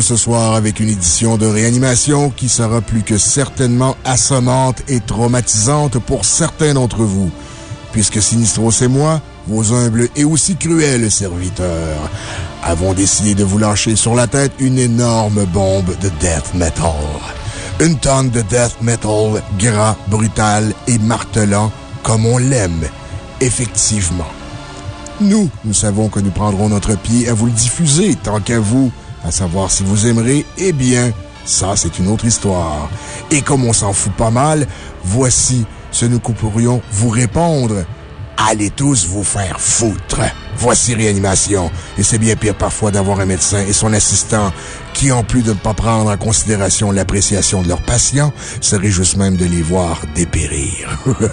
ce soir avec une édition de réanimation qui sera plus que certainement assommante et traumatisante pour certains d'entre vous. Puisque Sinistros et moi, vos humbles et aussi cruels serviteurs, avons décidé de vous lâcher sur la tête une énorme bombe de death metal. Une tonne de death metal gras, brutal et martelant comme on l'aime, effectivement. Nous, nous savons que nous prendrons notre pied à vous le diffuser tant qu'à vous. Savoir si vous aimerez, eh bien, ça, c'est une autre histoire. Et comme on s'en fout pas mal, voici ce que nous pourrions vous répondre. Allez tous vous faire foutre. Voici réanimation. Et c'est bien pire parfois d'avoir un médecin et son assistant qui, en plus de ne pas prendre en considération l'appréciation de leurs patients, serait juste même de les voir dépérir.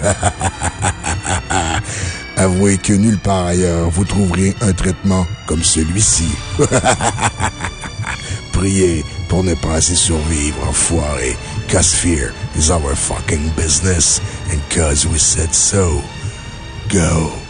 Avouez que nulle part ailleurs vous trouverez un traitement comme celui-ci. Priez pour ne pas assez survivre, enfoiré. Cause fear is our fucking business. And cause we said so. Go.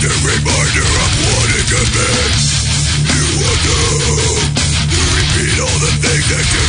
the reminder of what it can be. You will do to repeat all the things that you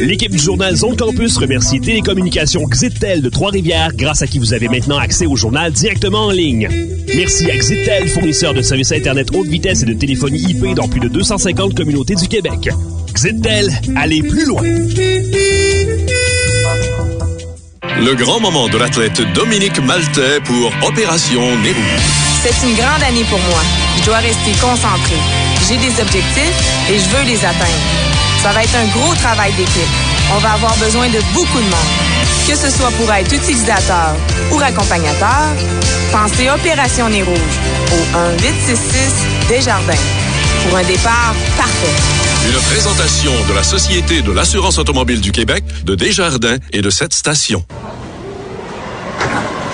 L'équipe du journal Zone Campus remercie Télécommunications Xitel de Trois-Rivières, grâce à qui vous avez maintenant accès au journal directement en ligne. Merci à Xitel, fournisseur de services Internet haute vitesse et de téléphonie IP dans plus de 250 communautés du Québec. Xitel, allez plus loin! Le grand moment de l'athlète Dominique Maltais pour Opération Nérou. C'est une grande année pour moi. Je dois rester concentré. J'ai des objectifs et je veux les atteindre. Ça va être un gros travail d'équipe. On va avoir besoin de beaucoup de monde. Que ce soit pour être utilisateur ou accompagnateur, pensez Opération Nez Rouge au 1-866 Desjardins pour un départ parfait. Une présentation de la Société de l'assurance automobile du Québec, de Desjardins et de cette station.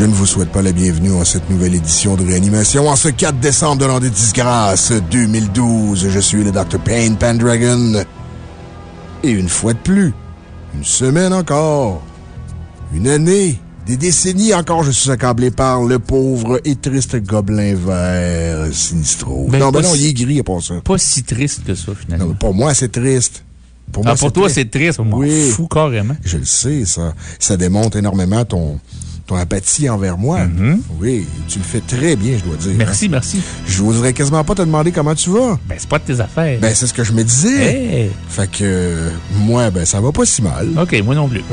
Je ne vous souhaite pas la bienvenue à cette nouvelle édition de réanimation en ce 4 décembre de l'an des disgrâces 2012. Je suis le Dr. Payne Pendragon. Et une fois de plus, une semaine encore, une année, des décennies encore, je suis accablé par le pauvre et triste gobelin vert Sinistro. Ben, non, ben pas non, si- il est gris part ça. Pas si triste que ça, finalement. Non, pour moi, c'est triste. Pour, Ah, moi, pour toi, c'est triste. Moi, Oui. fou carrément. Je le sais, ça. Ça démontre énormément ton, ton apathie envers moi. Oui, tu le fais très bien, je dois dire. Merci, merci. Je voudrais quasiment pas te demander comment tu vas. Ben, c'est pas de tes affaires. Ben, c'est ce que je me disais. Hey. Fait que, moi, ben, ça va pas si mal. OK, moi non plus.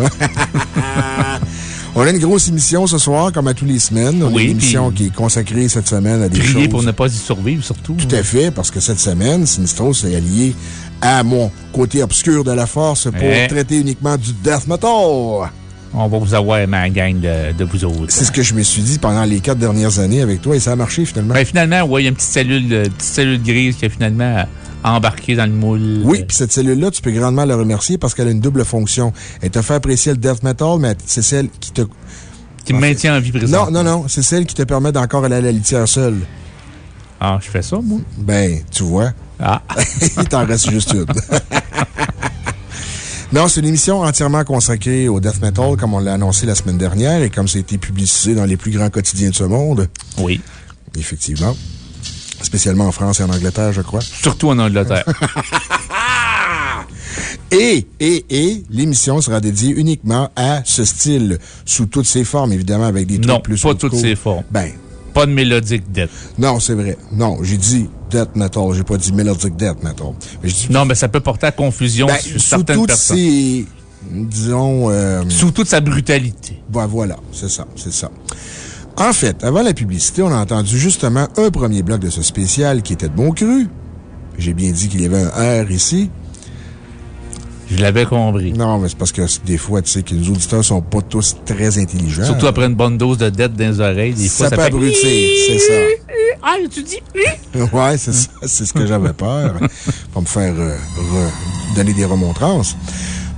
On a une grosse émission ce soir, comme à tous les semaines. On a Oui, une émission qui est consacrée cette semaine à des choses. pour ne pas y survivre, surtout. Tout à fait, parce que cette semaine, Sinistro s'est allié à mon côté obscur de la force pour Eh. traiter uniquement du death metal. On va vous avoir ma gang de, de vous autres. C'est ce que je me suis dit pendant les quatre dernières années avec toi et ça a marché finalement. Ben, finalement, ouais, il y a une petite cellule, euh, petite cellule grise qui a finalement embarqué dans le moule. Oui, puis cette cellule-là, tu peux grandement la remercier parce qu'elle a une double fonction. Elle te fait apprécier le death metal, mais c'est celle qui te. Qui me maintient en vie présente. Non, non, non. C'est celle qui te permet d'encore aller à la litière seule. Ah, je fais ça, moi. Ben, tu vois. Ah. Il t'en reste juste une. Non, c'est une émission entièrement consacrée au death metal, comme on l'a annoncé la semaine dernière et comme ça a été publicisé dans les plus grands quotidiens de ce monde. Oui. Effectivement. Spécialement en France et en Angleterre, je crois. Surtout en Angleterre. Et, et, et, l'émission sera dédiée uniquement à ce style, sous toutes ses formes, évidemment, avec des trucs non, plus pas old toutes ces formes. Ben, Pas de mélodique death. non, c'est vrai. Non, j'ai dit death metal, j'ai pas dit melodic death metal. Mais dit- Non, mais ça peut porter à confusion Ben, sur sous certaines personnes. disons, euh, Sous toute sa brutalité. Ben voilà, c'est ça, c'est ça. En fait, avant la publicité, on a entendu justement un premier bloc de ce spécial qui était de bon cru. J'ai bien dit qu'il y avait un R ici. Je l'avais compris. Non, mais c'est parce que des fois, tu sais, que les auditeurs sont pas tous très intelligents. Surtout après une bonne dose de dette dans les oreilles. Des fois, ça, ça, peut fait... abrutir, c'est ça. Ah, tu dis. Ouais, c'est ça. C'est ce que j'avais peur. Pour me faire euh, re- donner des remontrances.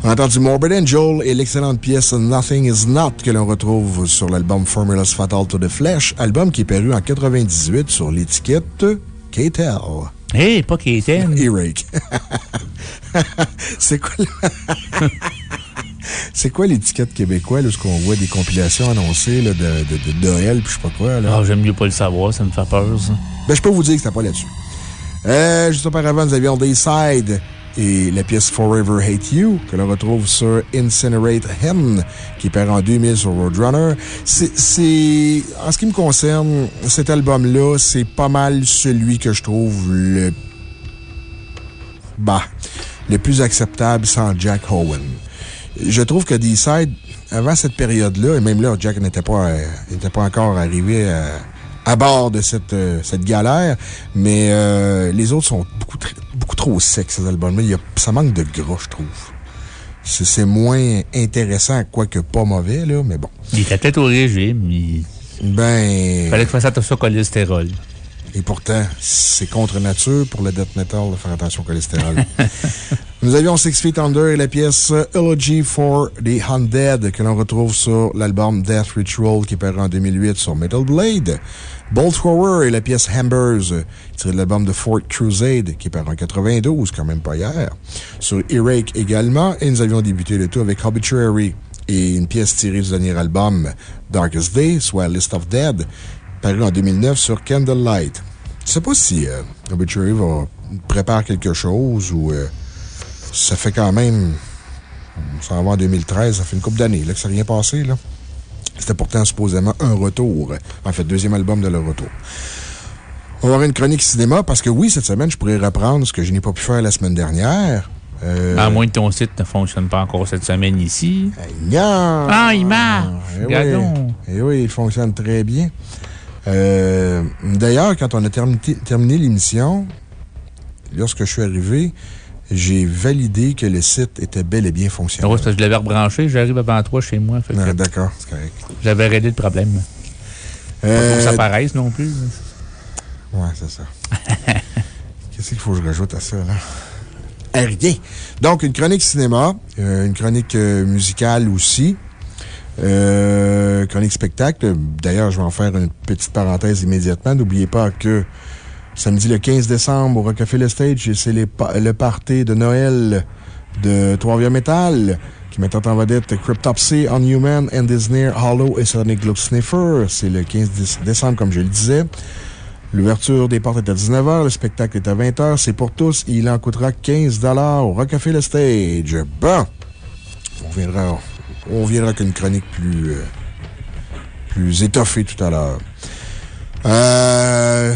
On a entendu Morbid Angel et l'excellente pièce Nothing Is Not que l'on retrouve sur l'album Formulas Fatal to the Flesh, album qui est paru en 98 sur l'étiquette K-Tel. Hé, pas Katen. E-Rake. c'est quoi le- C'est quoi l'étiquette québécoise, là, où on voit des compilations annoncées là, de, de, de Noël, puis je sais pas quoi, là? Ah, j'aime mieux pas le savoir, ça me fait peur, ça. Ben, je peux vous dire que c'était pas là-dessus. Euh, juste auparavant, nous avions Dayside et la pièce Forever Hate You, que l'on retrouve sur Incinerate Hen, qui paru en 2000 sur Roadrunner. C'est, en ce qui me concerne, cet album-là, c'est pas mal celui que je trouve le, bah, le plus acceptable sans Jack Owen. Je trouve que Dayside, avant cette période-là, et même là, Jack n'était pas, euh, n'était pas encore arrivé à, à bord de cette, euh, cette galère, mais euh, les autres sont beaucoup, beaucoup trop secs, ces albums-là. Il y a- Ça manque de gras, je trouve. C'est moins intéressant, quoique pas mauvais, là, mais bon. Il était peut-être au régime. Il Ben. fallait qu'il fasse attention au cholestérol. Et pourtant, c'est contre nature pour le death metal de faire attention au cholestérol. Nous avions Six Feet Under et la pièce Eulogy for the Undead que l'on retrouve sur l'album Death Ritual qui paru en 2008 sur Metal Blade. Bolt Thrower et la pièce Hambers tirée de l'album de Fort Crusade qui paru en 92, quand même pas hier. Sur Erake également. Et nous avions débuté le tout avec Obituary et une pièce tirée du dernier album Darkest Day, soit List of Dead, paru en 2009 sur Candlelight. Je sais pas si euh, Obituary va prépare quelque chose ou euh, ça fait quand même. Ça va en 2013, ça fait une couple d'années là, que ça n'a rien passé. là. C'était pourtant supposément un retour. En fait, deuxième album de leur retour. On va avoir une chronique cinéma parce que oui, cette semaine, je pourrais reprendre ce que je n'ai pas pu faire la semaine dernière. Euh, À moins que ton site ne fonctionne pas encore cette semaine ici. non! Ah, il marche! Eh oui. Eh oui, il fonctionne très bien. Euh, D'ailleurs, quand on a terminé, terminé l'émission, lorsque je suis arrivé, j'ai validé que le site était bel et bien fonctionnel. c'est parce que je l'avais rebranché. J'arrive avant toi chez moi. Ah, D'accord, c'est correct. J'avais réglé le problème. Pas Euh, pour que ça paraisse non plus. Ouais, c'est ça. Qu'est-ce qu'il faut que je rajoute à ça, là? Ah, Rien. Donc, une chronique cinéma, euh, une chronique euh, musicale aussi, euh, chronique spectacle. D'ailleurs, je vais en faire une petite parenthèse immédiatement. N'oubliez pas que samedi le 15 décembre au Rockefeller Le Stage, c'est le party de Noël de Trois-Rivières Metal qui mettent en vedette Cryptopsy, Unhuman, And Disney, Hollow et Sonic Glow Sniffer. C'est le 15 déce- décembre, comme je le disais. L'ouverture des portes est à 19h, le spectacle est à 20h, c'est pour tous il en coûtera 15 au Rockefeller Le Stage. Bon! On viendra, on viendra avec une chronique plus, euh, plus étoffée tout à l'heure. Euh,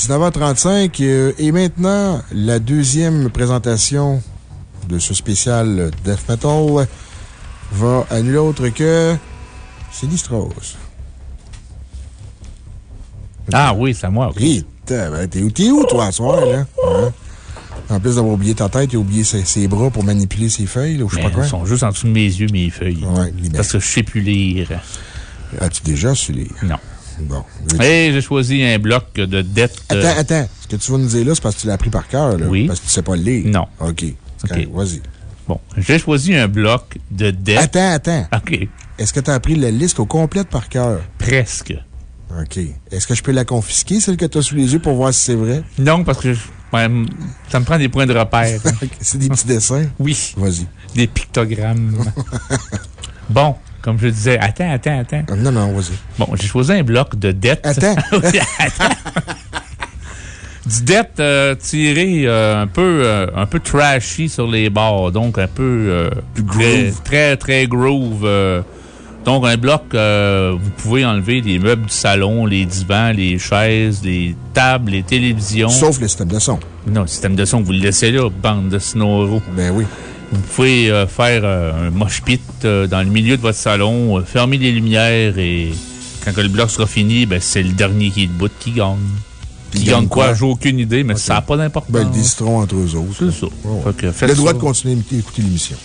19h35 euh, et maintenant, la deuxième présentation de ce spécial Death Metal va à nul autre que Sinistros. Ah oui, c'est à moi. Oui, t'es ben, t'es où, t'es où, toi, ce soir, là? Hein? En plus d'avoir oublié ta tête, il a oublié ses, ses bras pour manipuler ses feuilles, là, ou je sais pas quoi. Ils sont juste en dessous de mes yeux, mes feuilles. Ouais, Parce que je sais plus lire. As-tu déjà su lire? Non. Bon. Et j'ai choisi un bloc de dette. euh, Attends, attends. Ce que tu vas nous dire là, c'est parce que tu l'as appris par cœur, là. Oui. Parce que tu sais pas le lire. Non. OK. Correct. Vas-y. Bon, j'ai choisi un bloc de dette. Attends, attends. OK. Est-ce que tu as appris la liste au complète par cœur? Presque. OK. Est-ce que je peux la confisquer, celle que tu as sous les yeux, pour voir si c'est vrai? Non, parce que je- ça me prend des points de repère. c'est des petits dessins? Oui. Vas-y. Des pictogrammes. bon, comme je disais, attends, attends, attends. Non, non, vas-y. Bon, j'ai choisi un bloc de dette. Attends. Attends. Du dette euh, tiré euh, un, peu, euh, un peu trashy sur les bords, donc un peu. euh, très, très, très groove. euh. donc, un bloc, euh, vous pouvez enlever les meubles du salon, les divans, les chaises, les tables, les télévisions. Sauf le système de son. Non, le système de son, vous le laissez là, bande de snoraux. Ben oui. Vous pouvez euh, faire euh, un mosh pit euh, dans le milieu de votre salon, fermer les lumières et quand que le bloc sera fini, ben, c'est le dernier qui est debout qui gagne. Qui gagne quoi? J'ai aucune idée, mais ça n'a pas d'importance. Ben, ils décideront entre eux autres. C'est ça. Que Le droit ça. de continuer à écouter l'émission.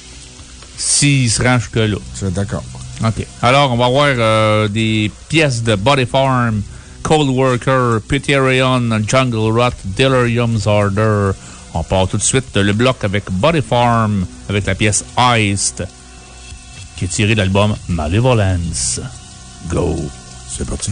S'il se rend jusque-là. C'est d'accord. OK. Alors, on va voir euh, des pièces de Body Farm, Cold Worker, Piterion, Jungle Rot, Delirium's Order. On part tout de suite le bloc avec Body Farm, avec la pièce Iced, qui est tirée de l'album Malevolence. Go. C'est parti.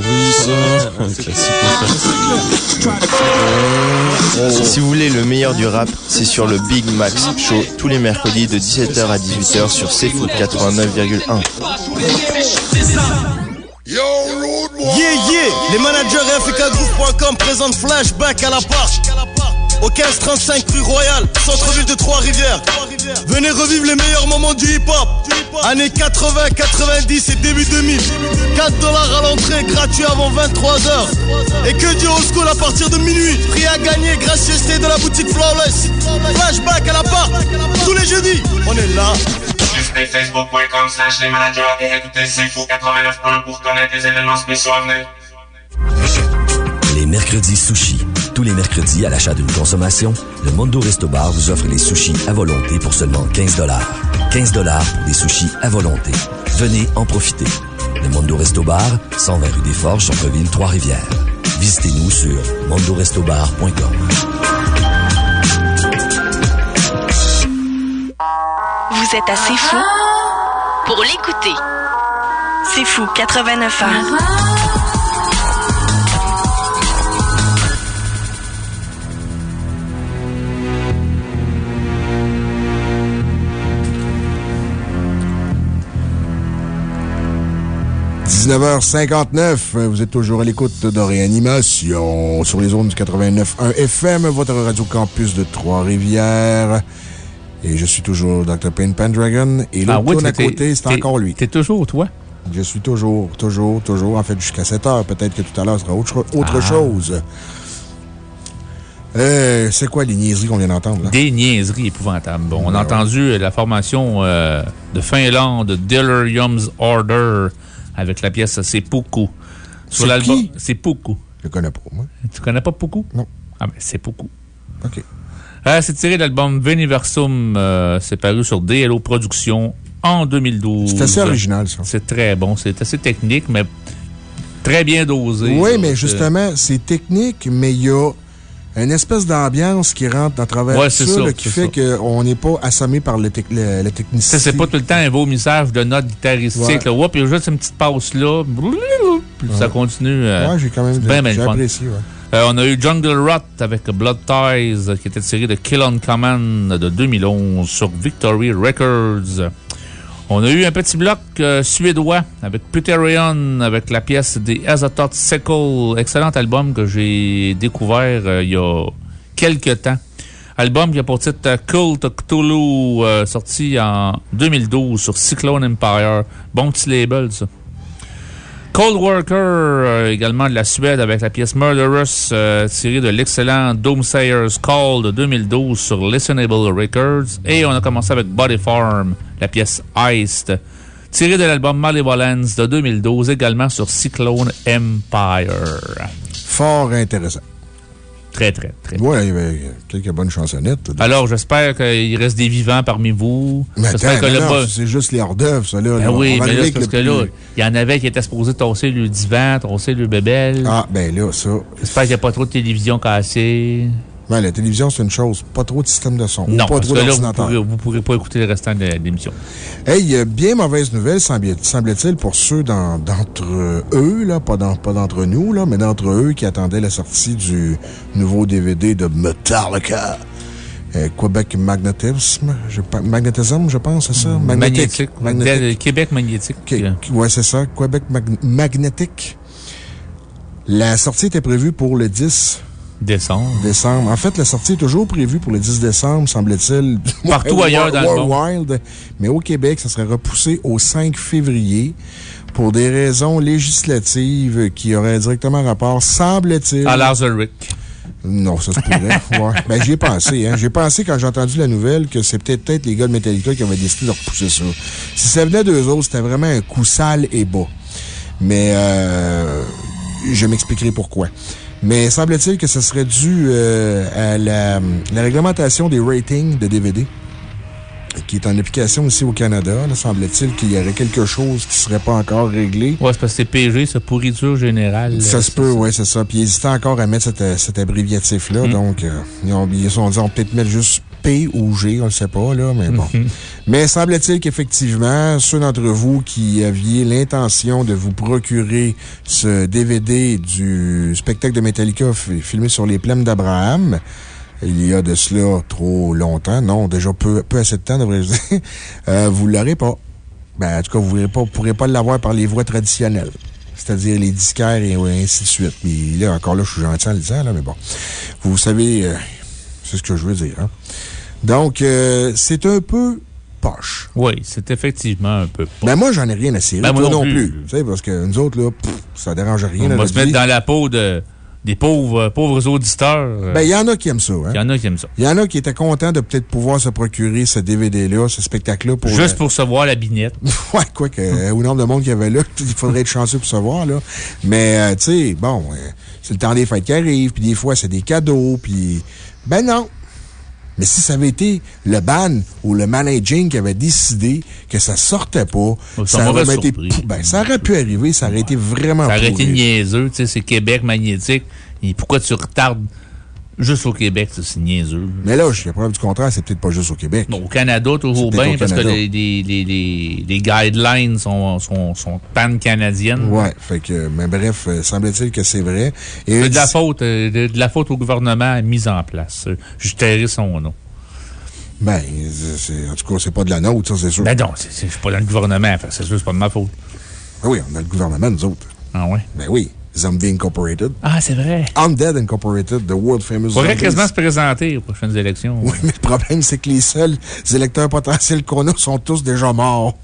Non, pourri ça. Un classique. Si vous voulez le meilleur du rap, c'est sur le Big Max Show tous les mercredis de 17h à 18h sur CFoot 89,1. Yeah, yeah! Les managers FKGroup.com présentent Flashback à la part. Au 1535 rue Royale, centre-ville de Trois-Rivières. Venez revivre les meilleurs moments du hip-hop. Années 80, 90 et début 2000. 4 dollars à l'entrée, gratuit avant 23h. Et que du old school à partir de minuit. Prix à gagner, gracieuseté de la boutique Flawless. Flashback à la part, tous les jeudis. On est là. Facebook.com slash les managers et écoutez C'est Fou 89.1 pour connaître les événements spéciaux à venir. Les mercredis sushis. Tous les mercredis, à l'achat d'une consommation, le Mondo Resto Bar vous offre les sushis à volonté pour seulement 15 15 pour des sushis à volonté. Venez en profiter. Le Mondo Resto Bar, 120 rue des Forges, Centre-Ville, Trois-Rivières. Visitez-nous sur mondorestobar.com. Vous êtes assez fou pour l'écouter. C'est fou, 89 ans. 19h59, vous êtes toujours à l'écoute de Réanimation sur les ondes du 89.1 FM, votre radio campus de Trois-Rivières. Et je suis toujours Dr. Payne Pendragon. Et l'autre Ah oui, à côté, c'est encore lui. T'es toujours toi? Je suis toujours, toujours, toujours. En fait, jusqu'à 7 heures. Peut-être que tout à l'heure, ce sera autre, autre Ah. chose. Euh, c'est quoi les niaiseries qu'on vient d'entendre, là? Des niaiseries épouvantables. Bon, on a entendu la formation euh, de Finlande, Delirium's Order, avec la pièce C'est Poukou. Sur l'album. C'est Poukou. Je connais pas, moi. Tu connais pas Poukou? Non. Ah, ben, c'est Poukou. OK. Euh, c'est tiré de l'album Veniversum. euh, c'est paru sur DLO Productions en 2012. C'est assez original, ça. C'est très bon. C'est assez technique, mais très bien dosé. Oui, mais justement, c'est technique, mais il y a une espèce d'ambiance qui rentre à travers Ouais, ça, ça, là, qui fait qu'on n'est pas assommé par le, le- la technicité. C'est pas tout le temps un vomissage de notes guitaristiques. Ouais. Là. Oups, il y a juste une petite passe là. Puis ça continue. euh, Ouais, j'ai quand même bien, bien j'ai le fun. apprécié, ouais. Euh, on a eu Jungle Rot avec Blood Ties, qui était tiré de Kill on Command de 2011 sur Victory Records. On a eu un petit bloc euh, suédois avec Puterion, avec la pièce des Azatoth Sickle. Excellent album que j'ai découvert euh, il y a quelques temps. Album qui a pour titre euh, Cult Cthulhu, sorti en 2012 sur Cyclone Empire. Bon petit label, ça. Cold Worker, euh, également de la Suède, avec la pièce Murderous, euh, tirée de l'excellent Doomsayer's Call de 2012 sur Listenable Records. Et on a commencé avec Body Farm, la pièce Iced, tirée de l'album Malevolence de 2012, également sur Cyclone Empire. Fort intéressant. Très, très, très. Oui, il y avait quelques bonnes chansonnettes. Alors, j'espère qu'il reste des vivants parmi vous. Mais attends, c'est juste les hors-d'œuvre, ça, là. Ben là. oui, mais là, parce que là, il y en avait qui étaient supposés tosser le divan, tosser le bébel. Ah, ben là, ça. J'espère qu'il n'y a pas trop de télévision cassée. Ben, la télévision, c'est une chose. Pas trop de système de son. Non, pas trop là, vous d'ordinateur. pourrez, pas écouter le restant de l'émission. Hey, euh, bien mauvaise nouvelle, semble-t-il, pour ceux d'entre eux, là, pas d'entre nous, là, mais d'entre eux qui attendaient la sortie du nouveau DVD de Metallica. Euh, Québec Magnetism, je, Magnetism, je pense, c'est ça? Magnétique. Magnétique. Del- Québec magnétique. Oui, c'est ça. Québec Mag- Magnétique. La sortie était prévue pour le 10 décembre. décembre. En fait, la sortie est toujours prévue pour le 10 décembre, semble-t-il. Partout ailleurs dans le monde. Wild. Mais au Québec, ça serait repoussé au 5 février pour des raisons législatives qui auraient directement rapport, semble-t-il. À Lazarick. Non, ça se pourrait. ouais. Ben, j'y ai pensé, hein. J'ai pensé quand j'ai entendu la nouvelle que c'était peut-être les gars de Metallica qui avaient décidé de repousser ça. Si ça venait d'eux autres, c'était vraiment un coup sale et bas. Mais, euh, je m'expliquerai pourquoi. Mais semble-t-il que ce serait dû euh, à la, la réglementation des ratings de DVD. qui est en application aussi au Canada. Semble-t-il qu'il y aurait quelque chose qui ne serait pas encore réglé. Ouais, c'est parce que c'est PG, c'est pourriture générale. Ça se peut, oui, c'est ça. Puis ils hésitaient encore à mettre cet, cet abréviatif-là. Mm. Donc, euh, ils, ont, ils se sont dit, on va peut-être mettre juste P ou G, on ne le sait pas, là, mais bon. Mhm. Mais semble-t-il qu'effectivement, ceux d'entre vous qui aviez l'intention de vous procurer ce DVD du spectacle de Metallica fi- filmé sur les plaines d'Abraham, il y a de cela trop longtemps, non, déjà peu, peu assez de temps, devrais-je dire, euh, vous ne l'aurez pas. Ben, en tout cas, vous ne pourrez pas, pourrez pas l'avoir par les voies traditionnelles. C'est-à-dire les disquaires et ainsi de suite. Mais là, encore là, je suis gentil en le disant, là, mais bon. Vous savez, euh, c'est ce que je veux dire, hein. Donc, euh, c'est un peu poche. Oui, c'est effectivement un peu poche. Ben, moi, j'en ai rien à cirer. Ben, moi Toi non plus. plus. Tu sais, parce que nous autres, là, pff, ça dérange rien. On va se mettre dans la peau de, des pauvres, pauvres auditeurs. Ben, il y en a qui aiment ça, hein. Il y en a qui aiment ça. Il y en a qui étaient contents de peut-être pouvoir se procurer ce DVD-là, ce spectacle-là pour. Juste pour se voir la bignette. Ouais, quoi que, euh, au nombre de monde qu'il y avait là, il faudrait être chanceux pour se voir, là. Mais, euh, tu sais, bon, euh, c'est le temps des fêtes qui arrive, puis des fois, c'est des cadeaux, puis. Ben non! Mais si ça avait été le ban ou le managing qui avait décidé que ça sortait pas, ça aurait, été, pou- ben, ça aurait pu arriver, ça aurait été vraiment Ça aurait été niaiseux, tu sais, c'est Québec magnétique. Et pourquoi tu retardes juste au Québec, c'est niaiseux. Mais là, je suis preuve du contraire, c'est peut-être pas juste au Québec. Au Canada, toujours bien, parce que Canada. les, les, les, les, les guidelines sont, sont, sont pan-canadiennes. Ouais, fait que, mais bref, euh, semble-t-il que c'est vrai. C'est de la faute, euh, de, de la faute au gouvernement mis en place. Euh, Je tairai son nom. Ben, c'est- en tout cas, c'est pas de la nôtre, ça, c'est sûr. Ben non, c'est- c'est- je suis pas dans le gouvernement, c'est sûr, c'est pas de ma faute. Ben oui, on a le gouvernement, nous autres. Ah ouais? Ben oui. Zombie Incorporated. Ah, c'est vrai. Undead Incorporated, the world famous Faudrait quasiment se présenter aux prochaines élections. Oui, mais le problème, c'est que les seuls électeurs potentiels qu'on a sont tous déjà morts.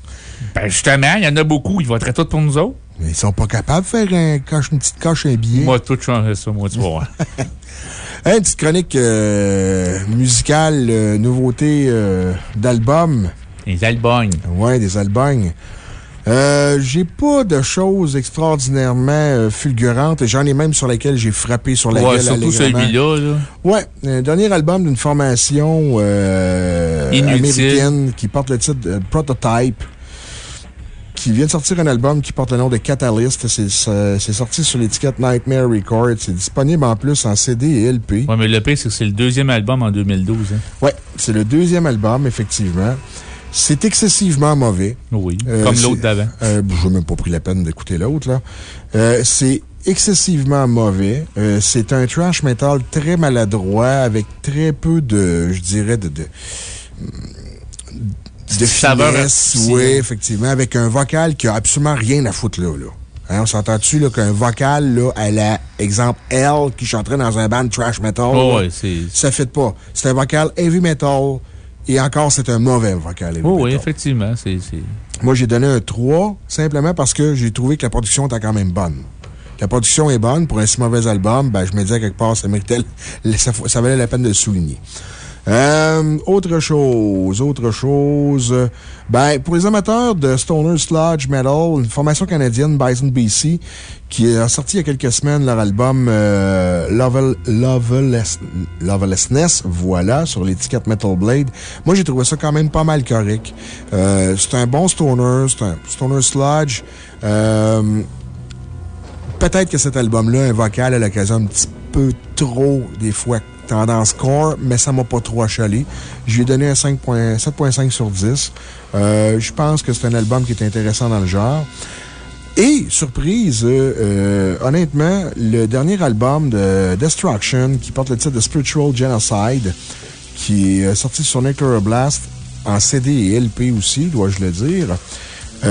Ben justement, il y en a beaucoup. Ils voteraient tous pour nous autres. Mais ils sont pas capables de faire un coche, une petite coche, un billet. Moi, tout changer ça, moi, tu. Hey, une petite chronique euh, musicale, euh, nouveauté euh, d'album. Des albums. Ouais, des albums. Euh, j'ai pas de choses extraordinairement euh, fulgurantes et j'en ai même sur lesquelles j'ai frappé sur la Ouais, gueule. surtout celui-là, là. Ouais, un dernier album d'une formation euh, américaine qui porte le titre de Prototype, qui vient de sortir un album qui porte le nom de Catalyst. C'est sorti sur l'étiquette Nightmare Records. C'est disponible en plus en CD et LP. Ouais, mais le pire, c'est que c'est le deuxième album en 2012. Hein. Ouais, c'est le deuxième album, effectivement. C'est excessivement mauvais. Oui, Euh, comme l'autre d'avant. Euh, je n'ai même pas pris la peine d'écouter l'autre, là. Euh, c'est excessivement mauvais. Euh, c'est un trash metal très maladroit, avec très peu de, je dirais, de, de, de finesse. Oui, effectivement, avec un vocal qui a absolument rien à foutre là, là. Hein, on s'entend-tu, là, qu'un vocal, là, à la, exemple, L, qui chanterait dans un band trash metal, Oh, là, ouais, c'est. ça fait pas. C'est un vocal heavy metal, et encore, c'est un mauvais vocal Oh, oui, effectivement. c'est Moi, j'ai donné un 3, simplement parce que j'ai trouvé que la production était quand même bonne. La production est bonne pour un si mauvais album, ben, je me disais quelque part, ça méritait, ça valait la peine de le souligner. Euh, autre chose, autre chose. Ben, pour les amateurs de Stoner Sludge Metal, une formation canadienne, Bison BC, qui a sorti il y a quelques semaines leur album euh, Lovel- Loveless- Lovelessness, voilà, sur l'étiquette Metal Blade. Moi, j'ai trouvé ça quand même pas mal correct. Euh, c'est un bon Stoner, c'est un Stoner Sludge. Euh, Peut-être que cet album-là, un vocal à l'occasion un petit peu trop, des fois, tendance core, mais ça m'a pas trop achalé. Je lui ai donné un 5.- 7.5 sur 10. Euh, je pense que c'est un album qui est intéressant dans le genre. Et, surprise, euh, euh, honnêtement, le dernier album de Destruction, qui porte le titre de Spiritual Genocide, qui est sorti sur Nectar Blast en CD et LP aussi, dois-je le dire,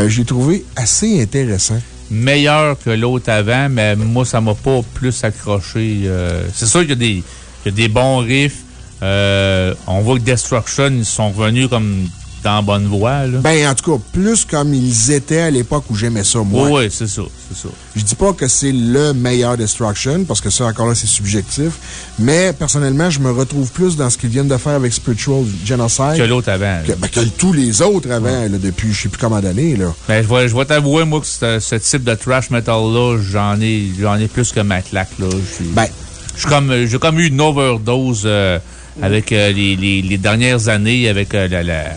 j'ai trouvé assez intéressant. Meilleur que l'autre avant, mais moi, ça m'a pas plus accroché. euh, c'est sûr qu'il y, y a des bons riffs. Euh, on voit que Destruction, ils sont revenus comme la bonne voie. Là. Ben, en tout cas, plus comme ils étaient à l'époque où j'aimais ça, moi. oui, c'est ça, c'est ça. Je dis pas que c'est le meilleur Destruction, parce que ça, encore là, c'est subjectif. Mais, personnellement, je me retrouve plus dans ce qu'ils viennent de faire avec Spiritual Genocide. Que l'autre avant. Que, ben, que tous les autres avant, là, depuis je sais plus combien d'années. Ben, je vais, je vais t'avouer, moi, que ce, type de trash metal-là, j'en ai, ai plus que ma claque, là. Ben. suis comme, j'ai comme eu une overdose euh, avec euh, les, les, les dernières années, avec euh, la, la, la,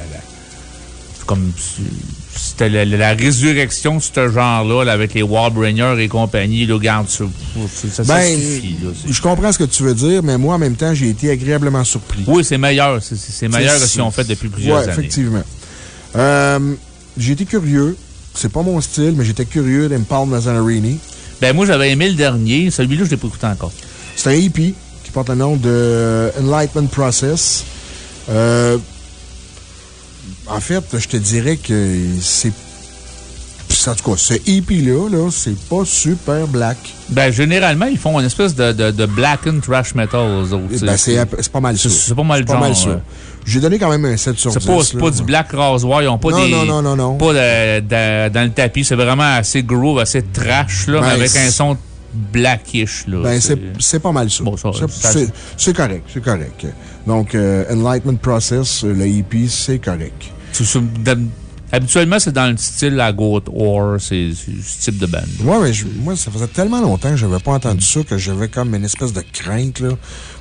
comme. C'était la, la résurrection de ce genre-là, là, avec les Wallbringers et compagnie. Là, garde ça. Ça, ça Ben, suffit, là. je comprends ce que tu veux dire, mais moi, en même temps, j'ai été agréablement surpris. Oui, c'est meilleur. C'est- C'est meilleur que ce qu'ils ont fait depuis plusieurs Ouais, années. effectivement. Euh, j'ai été curieux. C'est pas mon style, mais j'étais curieux d'Impalm Nazanarini. Ben, moi, j'avais aimé le dernier. Celui-là, je l'ai pas écouté encore. C'est un hippie qui porte le nom de Enlightenment Process. Euh, en fait, je te dirais que c'est. En tout cas, ce hippie-là, là, c'est pas super black. Ben, généralement, ils font une espèce de, de, de blackened trash metal. Ben, c'est pas mal ça. C'est pas mal le C'est genre. ça. ouais. J'ai donné quand même un 7 sur 10. C'est pas, là. pas du black rasoir. Ils ont pas Non, des. non, non, non, non. Pas de- de- dans le tapis. C'est vraiment assez groove, assez trash, là, Ben, mais avec c'est- un son blackish, là. Ben, c'est pas mal ça. C'est- ça- c'est- C'est correct, c'est correct. Donc, euh, Enlightenment Process, euh, le hippie, c'est correct. Habituellement, c'est dans le style à Goat War, c'est ce type de band. Ouais, mais je- moi, ça faisait tellement longtemps que j'avais pas entendu ça que j'avais comme une espèce de crainte, là.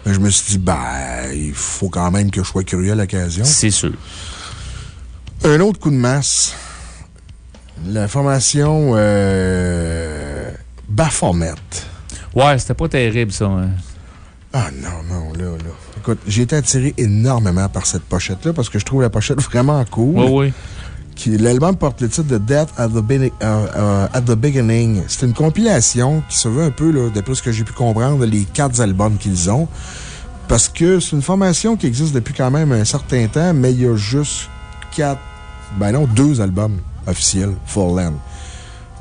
Mais je me suis dit, ben, il faut quand même que je sois curieux à l'occasion. C'est sûr. Un autre coup de masse. La formation, euh, Baphomet. Ouais, c'était pas terrible, ça. hein. Ah non, non, là, là. Écoute, j'ai été attiré énormément par cette pochette-là parce que je trouve la pochette vraiment cool. Oui, oui. L'album porte le titre de Death at the, euh, at the Beginning. C'est une compilation qui se veut un peu, d'après ce que j'ai pu comprendre, les quatre albums qu'ils ont. Parce que c'est une formation qui existe depuis quand même un certain temps, mais il y a juste quatre, ben non, deux albums officiels, full length.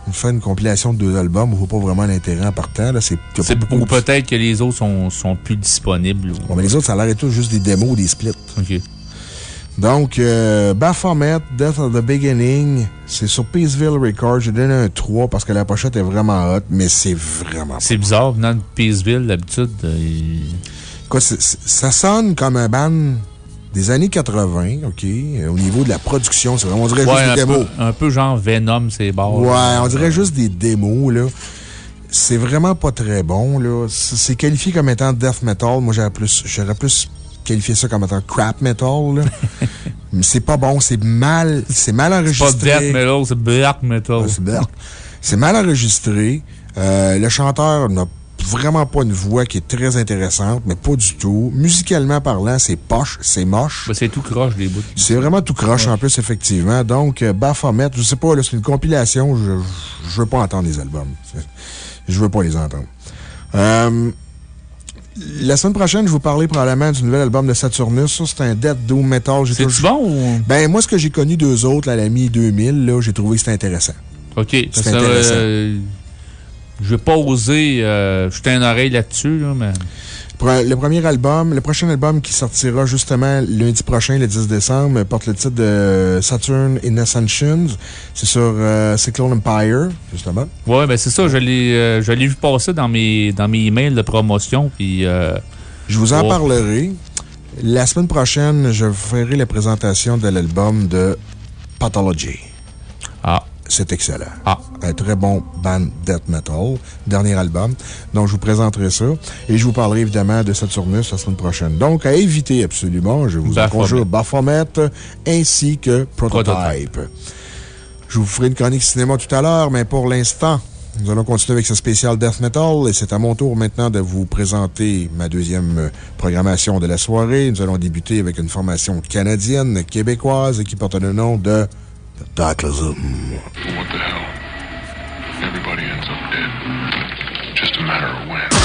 On fait une compilation de deux albums, on voit pas vraiment l'intérêt en partant. là. C'est beaucoup Ou peut-être que les autres sont, sont plus disponibles. ou- Bon, mais les autres, ça a l'air d'être juste des démos ou des splits. OK. Donc, euh, Baphomet, Death of the Beginning, c'est sur Peaceville Records. J'ai donné un 3 parce que la pochette est vraiment hot, mais c'est vraiment C'est bizarre, venant de Peaceville, d'habitude. euh, Quoi, c'est- ça sonne comme un band des années 80, OK? euh, Au niveau de la production, c'est vraiment, on dirait Ouais, juste un des démos. peu, un peu genre Venom, c'est barres. Ouais, on dirait juste des démos, là. C'est vraiment pas très bon, là. C'est qualifié comme étant death metal. Moi, j'aurais plus, j'aurais plus qualifié ça comme étant crap metal, là. Mais c'est pas bon, c'est mal, c'est mal C'est pas enregistré. death metal, c'est black metal. Ouais, c'est black. C'est mal enregistré. Euh, le chanteur n'a vraiment pas une voix qui est très intéressante, mais pas du tout. Musicalement parlant, c'est poche, c'est moche. Ben, c'est tout croche, les bouts. C'est vraiment tout croche en plus, effectivement. Donc, euh, Baphomet, je sais pas, là, c'est une compilation, je, je veux pas entendre les albums. C'est- Je veux pas les entendre. Euh, la semaine prochaine, je vais vous parler probablement du nouvel album de Saturnus. Ça, c'est un Death Doom Metal. C'est-tu toujours- bon ou- Ben, moi, ce que j'ai connu d'eux autres, là, la mi-2000, là, j'ai trouvé que c'était intéressant. OK. C'est ça, intéressant. euh, je vais pas oser euh, jeter une oreille là-dessus, là, mais. Le premier album, le prochain album qui sortira justement lundi prochain, le 10 décembre, porte le titre de Saturn in Ascensions. C'est sur euh, Cyclone Empire, justement. Ouais, ben c'est ça. Je l'ai euh, je l'ai vu passer dans mes, dans mes emails de promotion. Puis. euh, Je vous en oh. parlerai. La semaine prochaine, je ferai la présentation de l'album de Pathology. C'est excellent. Ah. Un très bon band death metal. Dernier album. Donc, je vous présenterai ça. Et je vous parlerai évidemment de Saturnus la semaine prochaine. Donc, à éviter absolument, je vous en conjure Baphomet ainsi que Prototype. Prototype. Je vous ferai une chronique cinéma tout à l'heure, mais pour l'instant, nous allons continuer avec ce spécial Death Metal et c'est à mon tour maintenant de vous présenter ma deuxième euh, programmation de la soirée. Nous allons débuter avec une formation canadienne, québécoise qui porte le nom de Cataclysm. Uh, hmm. What the hell? Everybody ends up dead. Just a matter of when.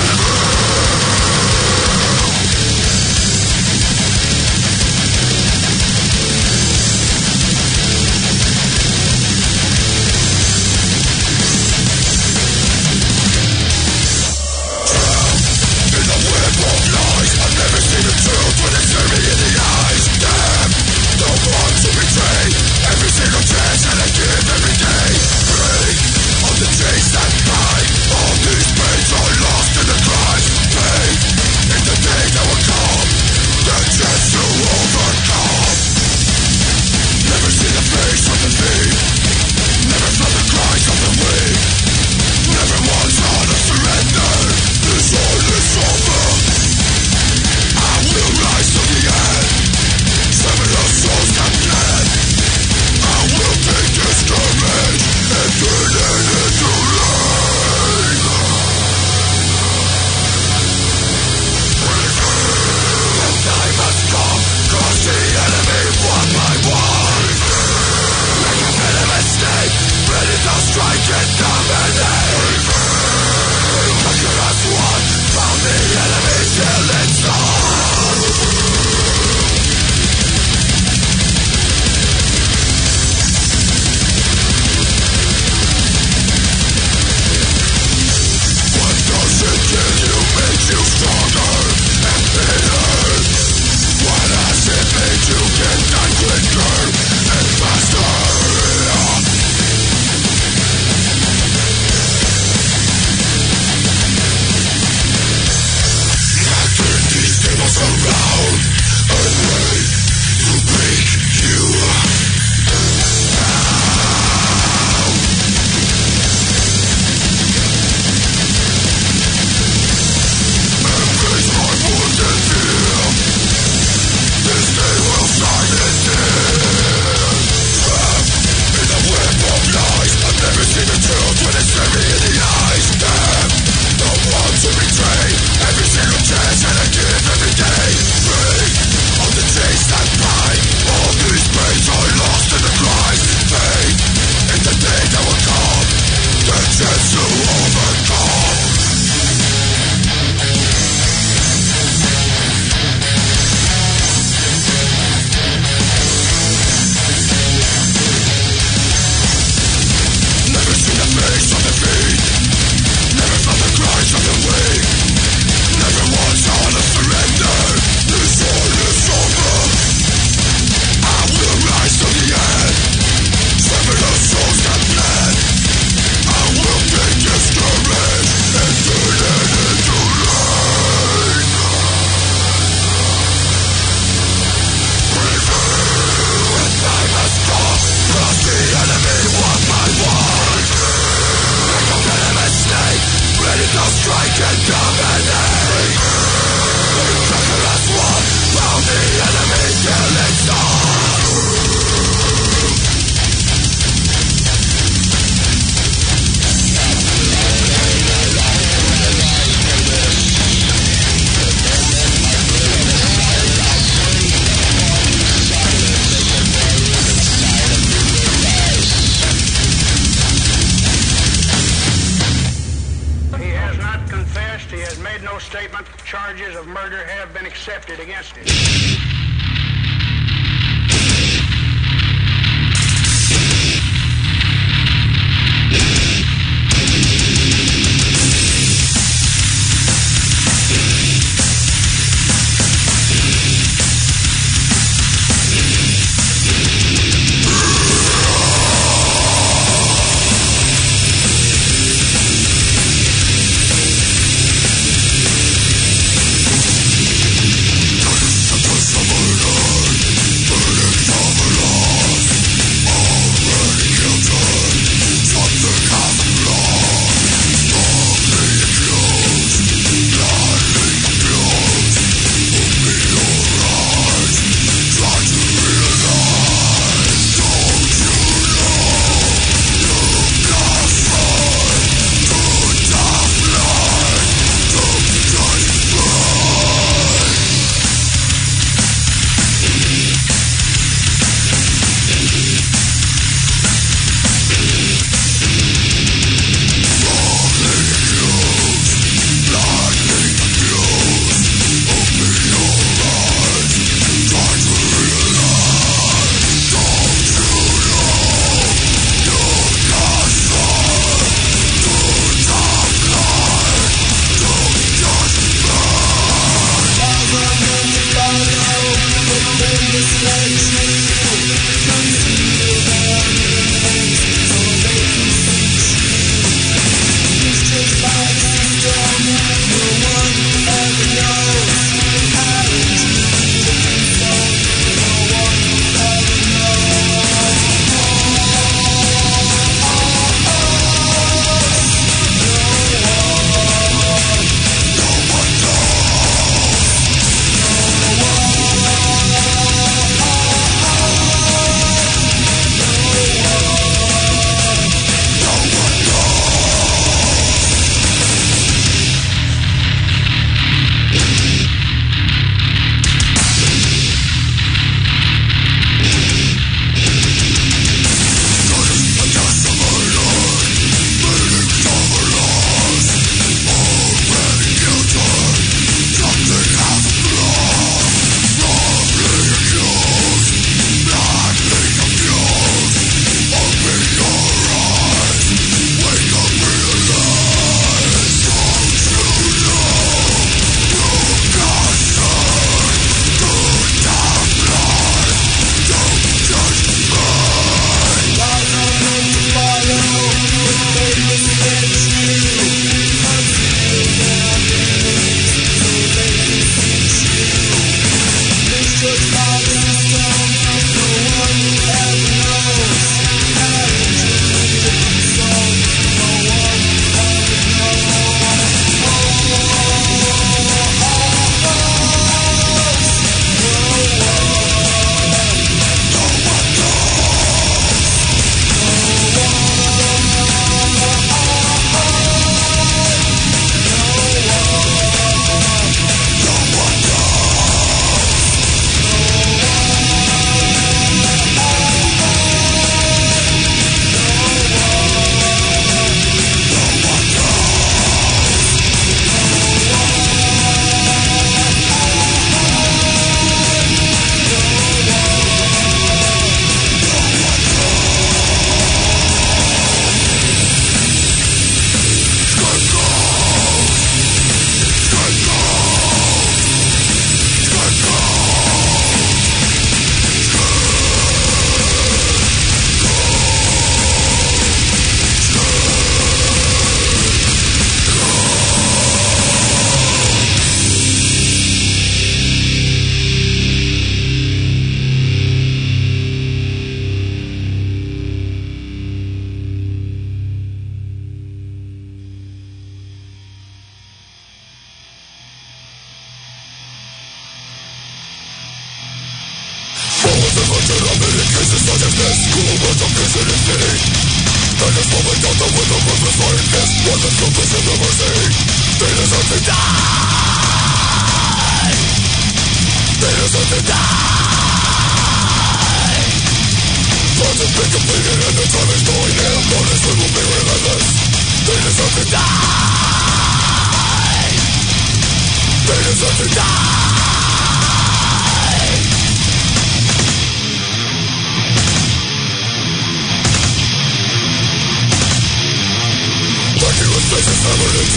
Of murder have been accepted against him.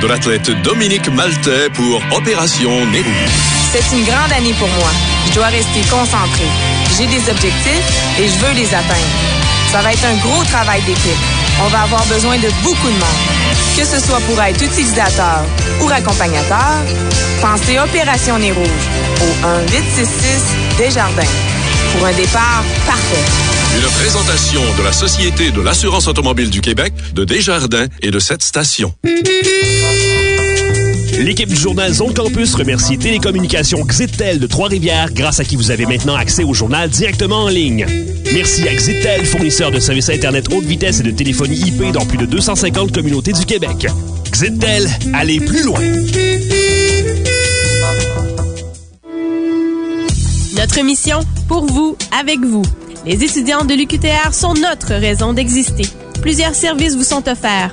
de l'athlète Dominique Maltais pour Opération Rouge. C'est une grande année pour moi. Je dois rester concentré. J'ai des objectifs et je veux les atteindre. Ça va être un gros travail d'équipe. On va avoir besoin de beaucoup de monde. Que ce soit pour être utilisateur ou accompagnateur, pensez Opération Nez Rouge au 1-866 Desjardins pour un départ parfait. Une présentation de la Société de l'assurance automobile du Québec, de Desjardins et de cette station. L'équipe du journal Zone Campus remercie Télécommunications Xitel de Trois-Rivières, grâce à qui vous avez maintenant accès au journal directement en ligne. Merci à Xitel, fournisseur de services Internet haute vitesse et de téléphonie IP dans plus de 250 communautés du Québec. Xitel, allez plus loin! Notre mission, pour vous, avec vous. Les étudiants de l'UQTR sont notre raison d'exister. Plusieurs services vous sont offerts.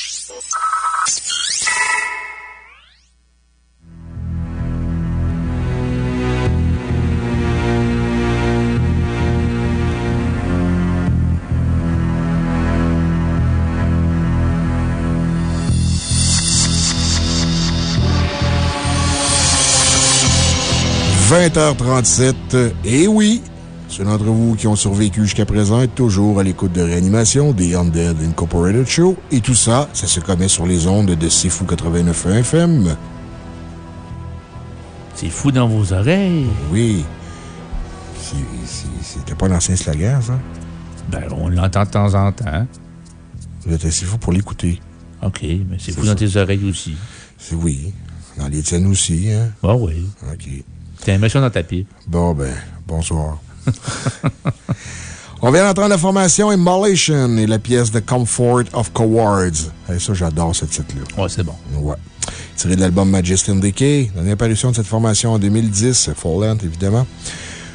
20h37. Et oui, ceux d'entre vous qui ont survécu jusqu'à présent est toujours à l'écoute de réanimation des Undead Incorporated Show. Et tout ça, ça se commet sur les ondes de C'est Fou 89.1 FM. C'est fou dans vos oreilles. Oui. C'était pas l'ancien slogan, ça? Ben, on l'entend de temps en temps. Vous êtes assez fou pour l'écouter. OK, mais c'est fou dans tes oreilles aussi. C'est oui. Dans les tiennes aussi, hein? Ah oui. OK. T'as un méchant dans ta pipe. Bon, ben, bonsoir. On vient d'entendre la formation Immolation et la pièce The Comfort of Cowards. Eh, ça, j'adore ce titre-là. Ouais, c'est bon. Ouais. Tiré de l'album Majesty and Decay, dernière apparition de cette formation en 2010, Full Length, évidemment.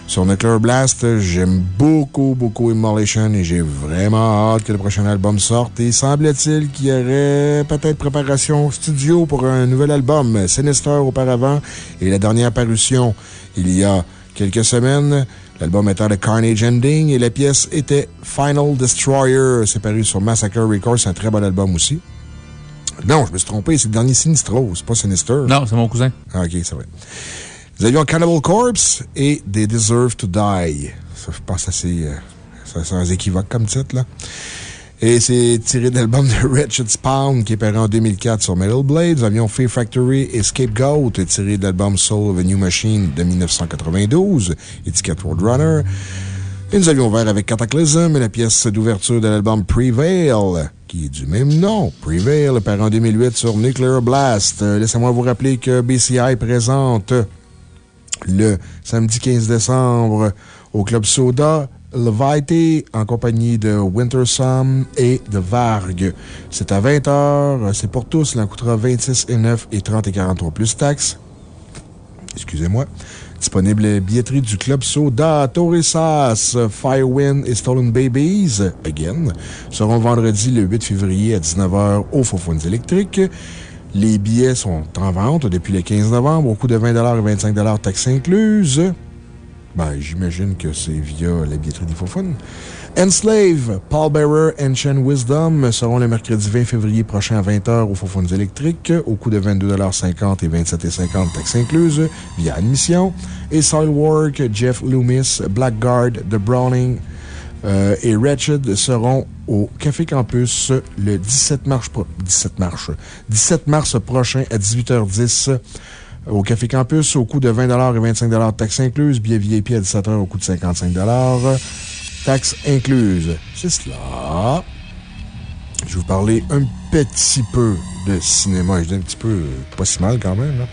Sur Nuclear Blast, j'aime beaucoup, beaucoup Immolation et j'ai vraiment hâte que le prochain album sorte. Et semble-t-il qu'il y aurait peut-être préparation studio pour un nouvel album, Sinister auparavant, et la dernière parution il y a quelques semaines. L'album étant The Carnage Ending et la pièce était Final Destroyer. C'est paru sur Massacre Records, c'est un très bon album aussi. Non, je me suis trompé, c'est le dernier Sinistro, c'est pas Sinister. Non, c'est mon cousin. Ah, ok, c'est vrai. Nous avions Cannibal Corpse et They Deserve to Die. Ça, je pense c'est euh, sans équivoque comme titre, là. Et c'est tiré de l'album de Wretched Spawn qui est paru en 2004 sur Metal Blade. Nous avions Fear Factory et Scapegoat tiré de l'album Soul of a New Machine de 1992, étiquette Roadrunner. Et nous avions ouvert avec Cataclysm et la pièce d'ouverture de l'album Prevail, qui est du même nom. Prevail, paru en 2008 sur Nuclear Blast. Euh, Laissez-moi vous rappeler que BCI présente le samedi 15 décembre au Club Soda, Levite en compagnie de Wintersum et de Varg. C'est à 20h. C'est pour tous. Il en coûtera 26 et 9 et 30 et 43 plus taxes. Excusez-moi. Disponible billetterie du Club Soda, Torresas, Firewind et Stolen Babies, again, seront vendredi le 8 février à 19h au Faux électriques. Les billets sont en vente depuis le 15 novembre au coût de 20 et 25 taxes incluses. Ben, j'imagine que c'est via la billetterie des Enslave, Pallbearer, Ancient Wisdom seront le mercredi 20 février prochain à 20h au Faux électriques au coût de 22,50 et 27,50 taxes incluses via admission. Et Soilwork, Jeff Loomis, Blackguard, The Browning euh, et Wretched seront au Café Campus le 17 mars, pro- 17 mars, 17 mars prochain à 18h10 au Café Campus au coût de 20 et 25 taxes incluses. Billet VIP à 17h au coût de 55 taxes incluses. C'est cela. Je vais vous parler un petit peu de cinéma. Je dis un petit peu, pas si mal quand même. là.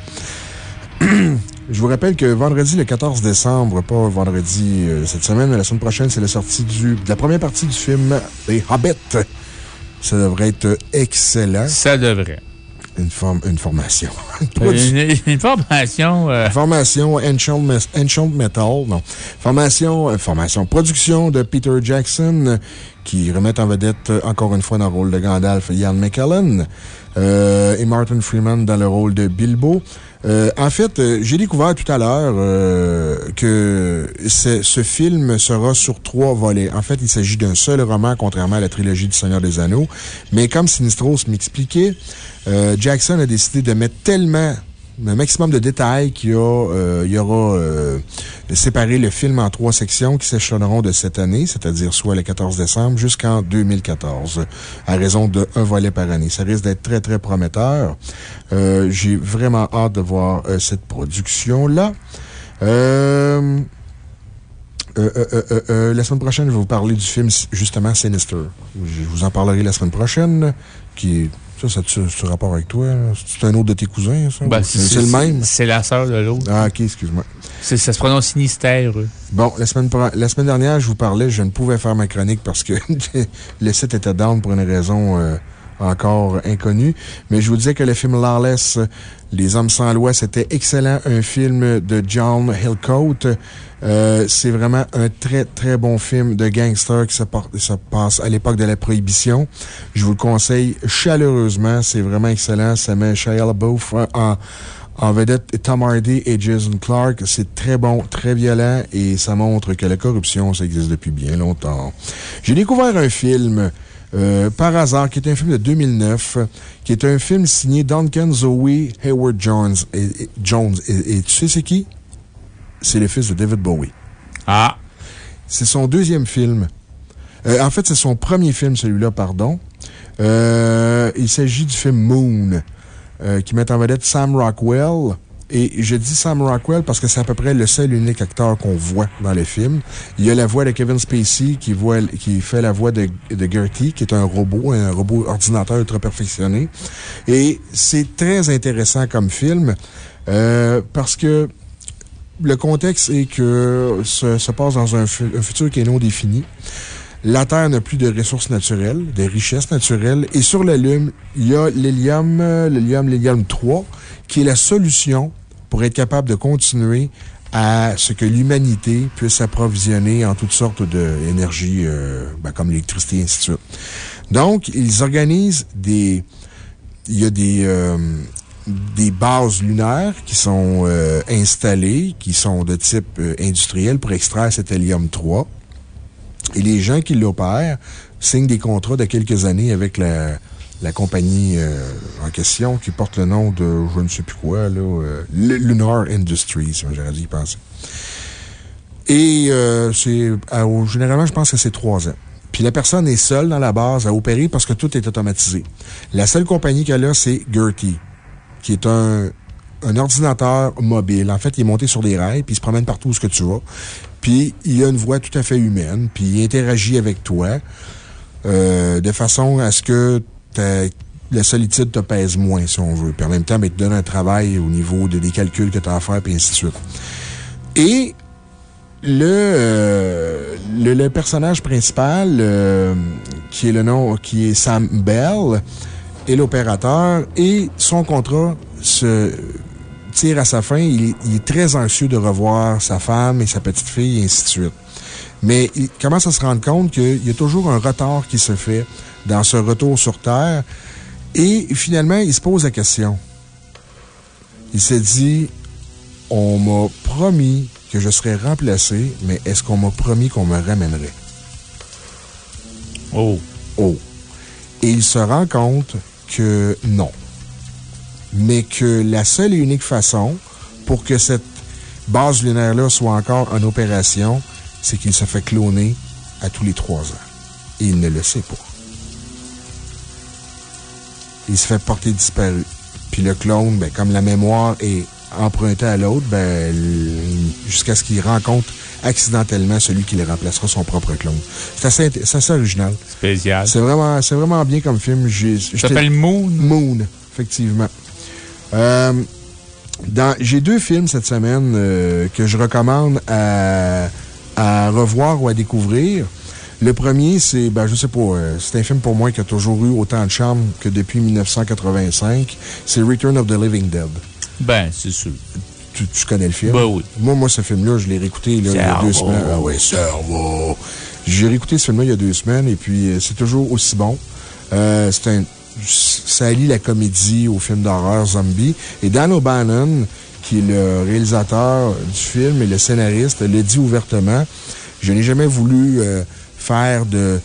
Je vous rappelle que vendredi, le 14 décembre, pas vendredi euh, cette semaine, mais la semaine prochaine, c'est la sortie du, de la première partie du film Les Hobbits. Ça devrait être excellent. Ça devrait. Une, forme, une formation. Une, une formation. euh, Formation Enchant, Metal, non. Formation, euh, formation, production de Peter Jackson, euh, qui remet en vedette, euh, encore une fois, dans le rôle de Gandalf, Ian McKellen, euh, et Martin Freeman dans le rôle de Bilbo. Euh, en fait, euh, j'ai découvert tout à l'heure euh, que ce, film sera sur trois volets. En fait, il s'agit d'un seul roman, contrairement à la trilogie du Seigneur des Anneaux. Mais comme Sinistros m'expliquait, Jackson a décidé de mettre tellement un maximum de détails qu'il y, euh, y aura euh, séparé le film en trois sections qui s'échelonneront de cette année, c'est-à-dire soit le 14 décembre jusqu'en 2014, à raison de un volet par année. Ça risque d'être très, très prometteur. Euh, J'ai vraiment hâte de voir euh, cette production-là. Euh, euh, euh, la semaine prochaine, je vais vous parler du film, justement, Sinister. Je vous en parlerai la semaine prochaine, qui est ça, ça a-tu ce rapport avec toi? C'est un autre de tes cousins, ça? ben, c'est le même? C'est la sœur de l'autre. Ah, ok, excuse-moi. Ça se prononce Sinistère. Bon, la semaine, la semaine dernière, je vous parlais, je ne pouvais faire ma chronique parce que le site était down pour une raison euh, encore inconnue. Mais je vous disais que le film Lawless, Les Hommes sans loi, c'était excellent. Un film de John Hillcoat. Euh, C'est vraiment un très, très bon film de gangster qui se, passe à l'époque de la Prohibition. Je vous le conseille chaleureusement. C'est vraiment excellent. Ça met Shia LaBeouf en, en vedette, Tom Hardy et Jason Clark. C'est très bon, très violent et ça montre que la corruption, ça existe depuis bien longtemps. J'ai découvert un film euh, par hasard, qui est un film de 2009, qui est un film signé Duncan Zoe Hayward Jones. Et, et- Jones. Et, et tu sais c'est qui? C'est le fils de David Bowie. Ah! C'est son deuxième film. Euh, en fait, c'est son premier film, celui-là, pardon. Euh, il s'agit du film Moon, euh, qui met en vedette Sam Rockwell. Et je dis Sam Rockwell parce que c'est à peu près le seul unique acteur qu'on voit dans le film. Il y a la voix de Kevin Spacey qui, voit, qui fait la voix de, de Gertie, qui est un robot, un robot ordinateur ultra perfectionné. Et c'est très intéressant comme film euh, parce que le contexte est que se, se passe dans un, un futur qui est non défini. La Terre n'a plus de ressources naturelles, de richesses naturelles. Et sur la Lune, il y a l'hélium, euh, l'hélium, l'hélium 3, qui est la solution pour être capable de continuer à ce que l'humanité puisse s'approvisionner en toutes sortes d'énergie, comme l'électricité, ainsi de suite. Donc, ils organisent des, il y a des, euh, des bases lunaires qui sont euh, installées, qui sont de type euh, industriel pour extraire cet hélium-3. Et les gens qui l'opèrent signent des contrats de quelques années avec la, la compagnie euh, en question qui porte le nom de je ne sais plus quoi, là, euh, Lunar Industries, j'aurais dû y penser. Et euh, c'est, généralement, je pense que c'est trois ans. Puis la personne est seule dans la base à opérer parce que tout est automatisé. La seule compagnie qu'elle a, c'est Gertie, qui est un, un ordinateur mobile. En fait, il est monté sur des rails, puis il se promène partout où ce que tu vas. Puis il a une voix tout à fait humaine, puis il interagit avec toi euh, de façon à ce que la solitude te pèse moins, si on veut. Puis en même temps, il te donne un travail au niveau de, des calculs que tu as à faire, puis ainsi de suite. Et le, euh, le, personnage principal, euh, qui est le nom, qui est Sam Bell, est l'opérateur et son contrat se tire à sa fin. Il, il est très anxieux de revoir sa femme et sa petite fille et ainsi de suite. Mais il commence à se rendre compte qu'il y a toujours un retard qui se fait dans ce retour sur Terre. Et finalement, il se pose la question. Il s'est dit, on m'a promis que je serais remplacé, mais est-ce qu'on m'a promis qu'on me ramènerait? Oh. Oh. Et il se rend compte que non. Mais que la seule et unique façon pour que cette base lunaire-là soit encore en opération, c'est qu'il se fait cloner à tous les trois ans. Et il ne le sait pas. Il se fait porter disparu. Puis le clone, ben, comme la mémoire est emprunté à l'autre, ben, jusqu'à ce qu'il rencontre accidentellement celui qui le remplacera son propre clone. C'est assez, original. Spécial. C'est vraiment, vraiment bien comme film. S'appelle Moon? Moon, effectivement. Euh, J'ai deux films cette semaine euh, que je recommande à, à revoir ou à découvrir. Le premier, c'est, ben, je sais pas, euh, c'est un film pour moi qui a toujours eu autant de charme que depuis 1985. C'est Return of the Living Dead. Ben, c'est sûr. Tu, tu connais le film? Ben oui. Moi, moi, ce film-là, je l'ai réécouté là, il y a deux semaines. Ah ouais, cerveau. J'ai réécouté ce film-là il y a deux semaines et puis euh, c'est toujours aussi bon. Euh, c'est un, ça allie la comédie au film d'horreur zombie. Et Dan O'Bannon, qui est le réalisateur du film et le scénariste, le dit ouvertement. Je n'ai jamais voulu euh, faire de,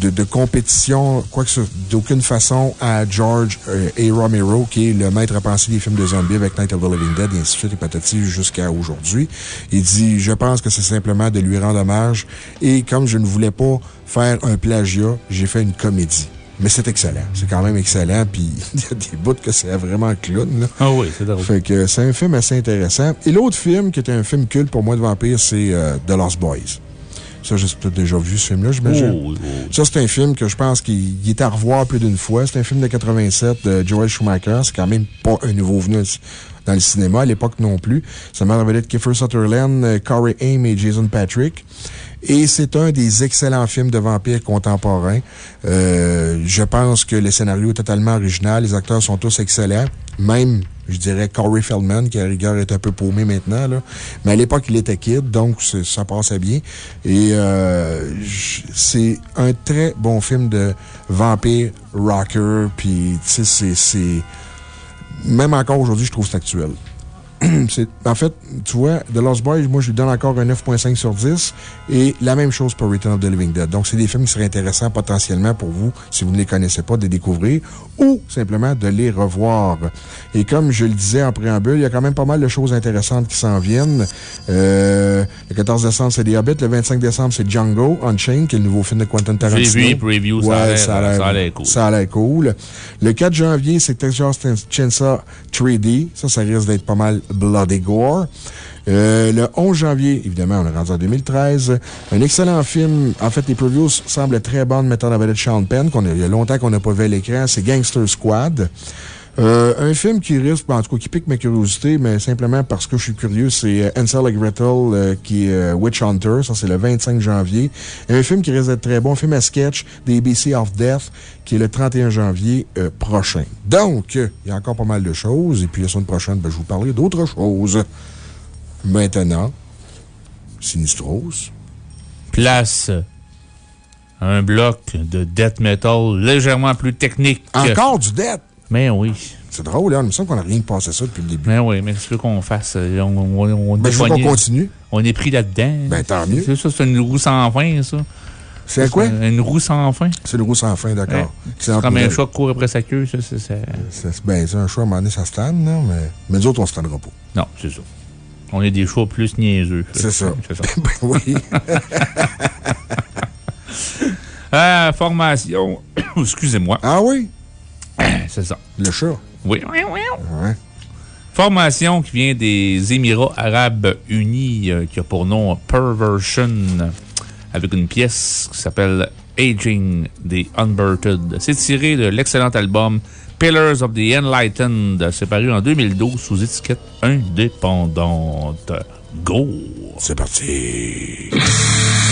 de, de compétition, quoi que ce d'aucune façon, à George euh, A. Romero, qui est le maître à penser des films de zombies avec Night of the Living Dead, et ainsi de suite, et patati, jusqu'à aujourd'hui. Il dit, je pense que c'est simplement de lui rendre hommage. Et comme je ne voulais pas faire un plagiat, j'ai fait une comédie. Mais c'est excellent. C'est quand même excellent. Puis il y a des bouts que c'est vraiment clown, là. Ah oui, c'est drôle. Fait que c'est un film assez intéressant. Et l'autre film qui était un film culte pour moi de vampire, c'est euh, The Lost Boys. Ça, j'ai peut-être déjà vu ce film-là, j'imagine. Oh, oui, oui. Ça, c'est un film que je pense qu'il il est à revoir plus d'une fois. C'est un film de 87 de Joel Schumacher. C'est quand même pas un nouveau venu dans le cinéma, à l'époque non plus. Ça m'a révélé de Kiefer Sutherland, euh, Corey Haim et Jason Patrick. Et c'est un des excellents films de vampires contemporains. Euh, je pense que le scénario est totalement original. Les acteurs sont tous excellents. Même, je dirais, Corey Feldman, qui à rigueur est un peu paumé maintenant, là. Mais à l'époque, il était kid, donc ça passait bien. Et euh, c'est un très bon film de vampire rocker. Puis, tu sais, c'est-. Même encore aujourd'hui, je trouve c'est actuel. C'est- en fait, tu vois, The Lost Boys, moi, je lui donne encore un 9,5 sur 10. Et la même chose pour Return of the Living Dead. Donc, c'est des films qui seraient intéressants potentiellement pour vous, si vous ne les connaissez pas, de les découvrir ou simplement de les revoir. Et comme je le disais en préambule, il y a quand même pas mal de choses intéressantes qui s'en viennent. Euh, le 14 décembre, c'est The. Le 25 décembre, c'est Django Unchained, qui est le nouveau film de Quentin Tarantino. J'ai vu Ouais, l'air ça a l'air cool. ça a l'air cool. Le 4 janvier, c'est Texas Chainsaw 3D. Ça, ça risque d'être pas mal bloody gore. Euh, le 11 janvier, évidemment, on est rendu en 2013. Un excellent film. En fait, les previews semblent très bonnes, mettant en vedette Sean Penn, qu'on il y a longtemps qu'on n'a pas vu à l'écran. C'est Gangster Squad. Euh, un film qui risque, en tout cas, qui pique ma curiosité, mais simplement parce que je suis curieux, c'est euh, Ansel et Gretel, euh, qui est Witch Hunter. Ça, c'est le 25 janvier. Un film qui risque d'être très bon, un film à sketch, The ABC of Death, qui est le 31 janvier euh, prochain. Donc, il y a encore pas mal de choses. Et puis, la semaine prochaine, ben, je vous parlerai d'autres choses. Maintenant, Sinistros. Place un bloc de death metal légèrement plus technique. Encore du death? Mais oui. C'est drôle, hein? Il me semble qu'on n'a rien passé ça depuis le début. Mais oui, mais qu'est-ce qu'on fasse? On, on, on, Ben, je veux qu'on continue. On est pris là-dedans. Ben, tant mieux. C'est ça, c'est une roue sans fin, ça. C'est quoi? Une roue sans fin. C'est une roue sans fin, d'accord. Ouais. C'est comme un chat qui court après sa queue, ça, c'est. ben, c'est un choix, à un moment donné, ça se tanne, là, mais, mais nous autres, on se tannera pas. Non, c'est ça. On est des chats plus niaiseux. C'est ça. C'est ça. Ben oui. Ah, formation. Excusez-moi. Ah oui? C'est ça. Le chat. Oui. Ouais. Formation qui vient des Émirats Arabes Unis, euh, qui a pour nom Perversion, avec une pièce qui s'appelle Aging the Unburted. C'est tiré de l'excellent album Pillars of the Enlightened, c'est paru en 2012 sous étiquette indépendante. Go! C'est parti!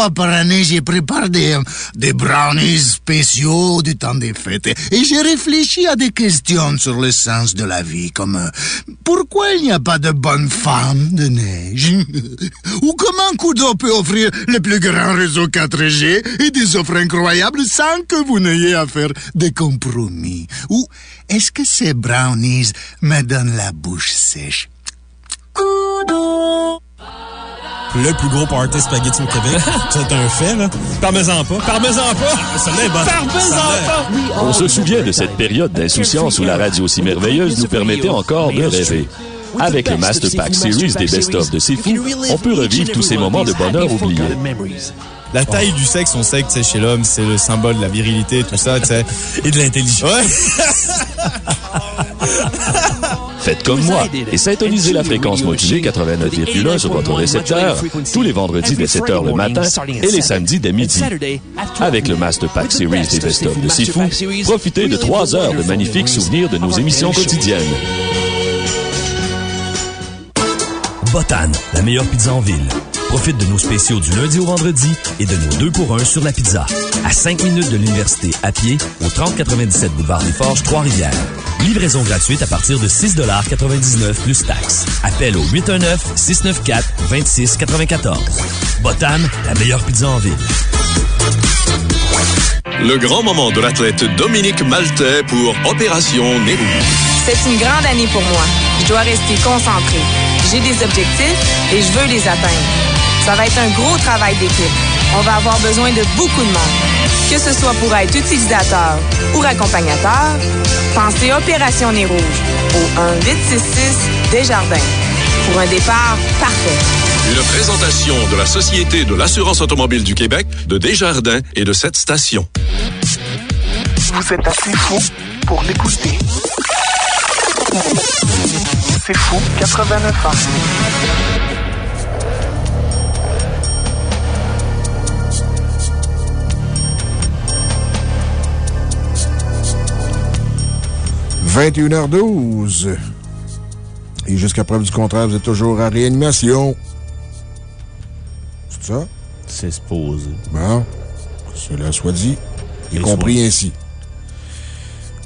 fois par année, j'ai préparé des, des brownies spéciaux du temps des fêtes. Et j'ai réfléchi à des questions sur le sens de la vie, comme euh, pourquoi il n'y a pas de bonne femme de neige? Ou comment Kudo peut offrir le plus grand réseau 4G et des offres incroyables sans que vous n'ayez à faire des compromis? Ou est-ce que ces brownies me donnent la bouche sèche? Kudo Le plus gros party spaghetti au Québec. C'est un fait, là. Parmesan pas. Parmesan pas. Ça l'est bon. Parmesan pas. On se souvient de cette période d'insouciance où la radio si merveilleuse nous permettait encore de rêver. Avec le Master Pack Series des best-of de C'est Fou, on peut revivre tous ces moments de bonheur oubliés. La taille du sexe, on sait que sais, chez l'homme, c'est le symbole de la virilité, tout ça, tu sais. Et de l'intelligence. Faites comme moi et syntonisez la fréquence modulée 89,1 sur votre récepteur tous les vendredis dès 7 h le matin et les samedis dès midi. Avec le Master Pack Series des best-of de C'est Fou, profitez de 3 heures de magnifiques souvenirs de nos émissions quotidiennes. Botan, la meilleure pizza en ville. Profite de nos spéciaux du lundi au vendredi et de nos deux pour un sur la pizza. À 5 minutes de l'université à pied au 3097 boulevard des Forges, Trois-Rivières. Livraison gratuite à partir de 6,99 plus taxes. Appel au 819-694-2694. Botan, la meilleure pizza en ville. Le grand moment de l'athlète Dominique Maltais pour Opération Nez Rouge. C'est une grande année pour moi. Je dois rester concentré. J'ai des objectifs et je veux les atteindre. Ça va être un gros travail d'équipe. On va avoir besoin de beaucoup de monde. Que ce soit pour être utilisateur ou accompagnateur, pensez Opération Nez Rouge au 1-866 Desjardins pour un départ parfait. Une présentation de la Société de l'assurance automobile du Québec, de Desjardins et de cette station. Vous êtes assez fou pour l'écouter. C'est fou, 89 ans. – 21h12. Et jusqu'à preuve du contraire, vous êtes toujours à réanimation. C'est ça? C'est supposé. Bon. Cela soit dit Et compris soit. ainsi.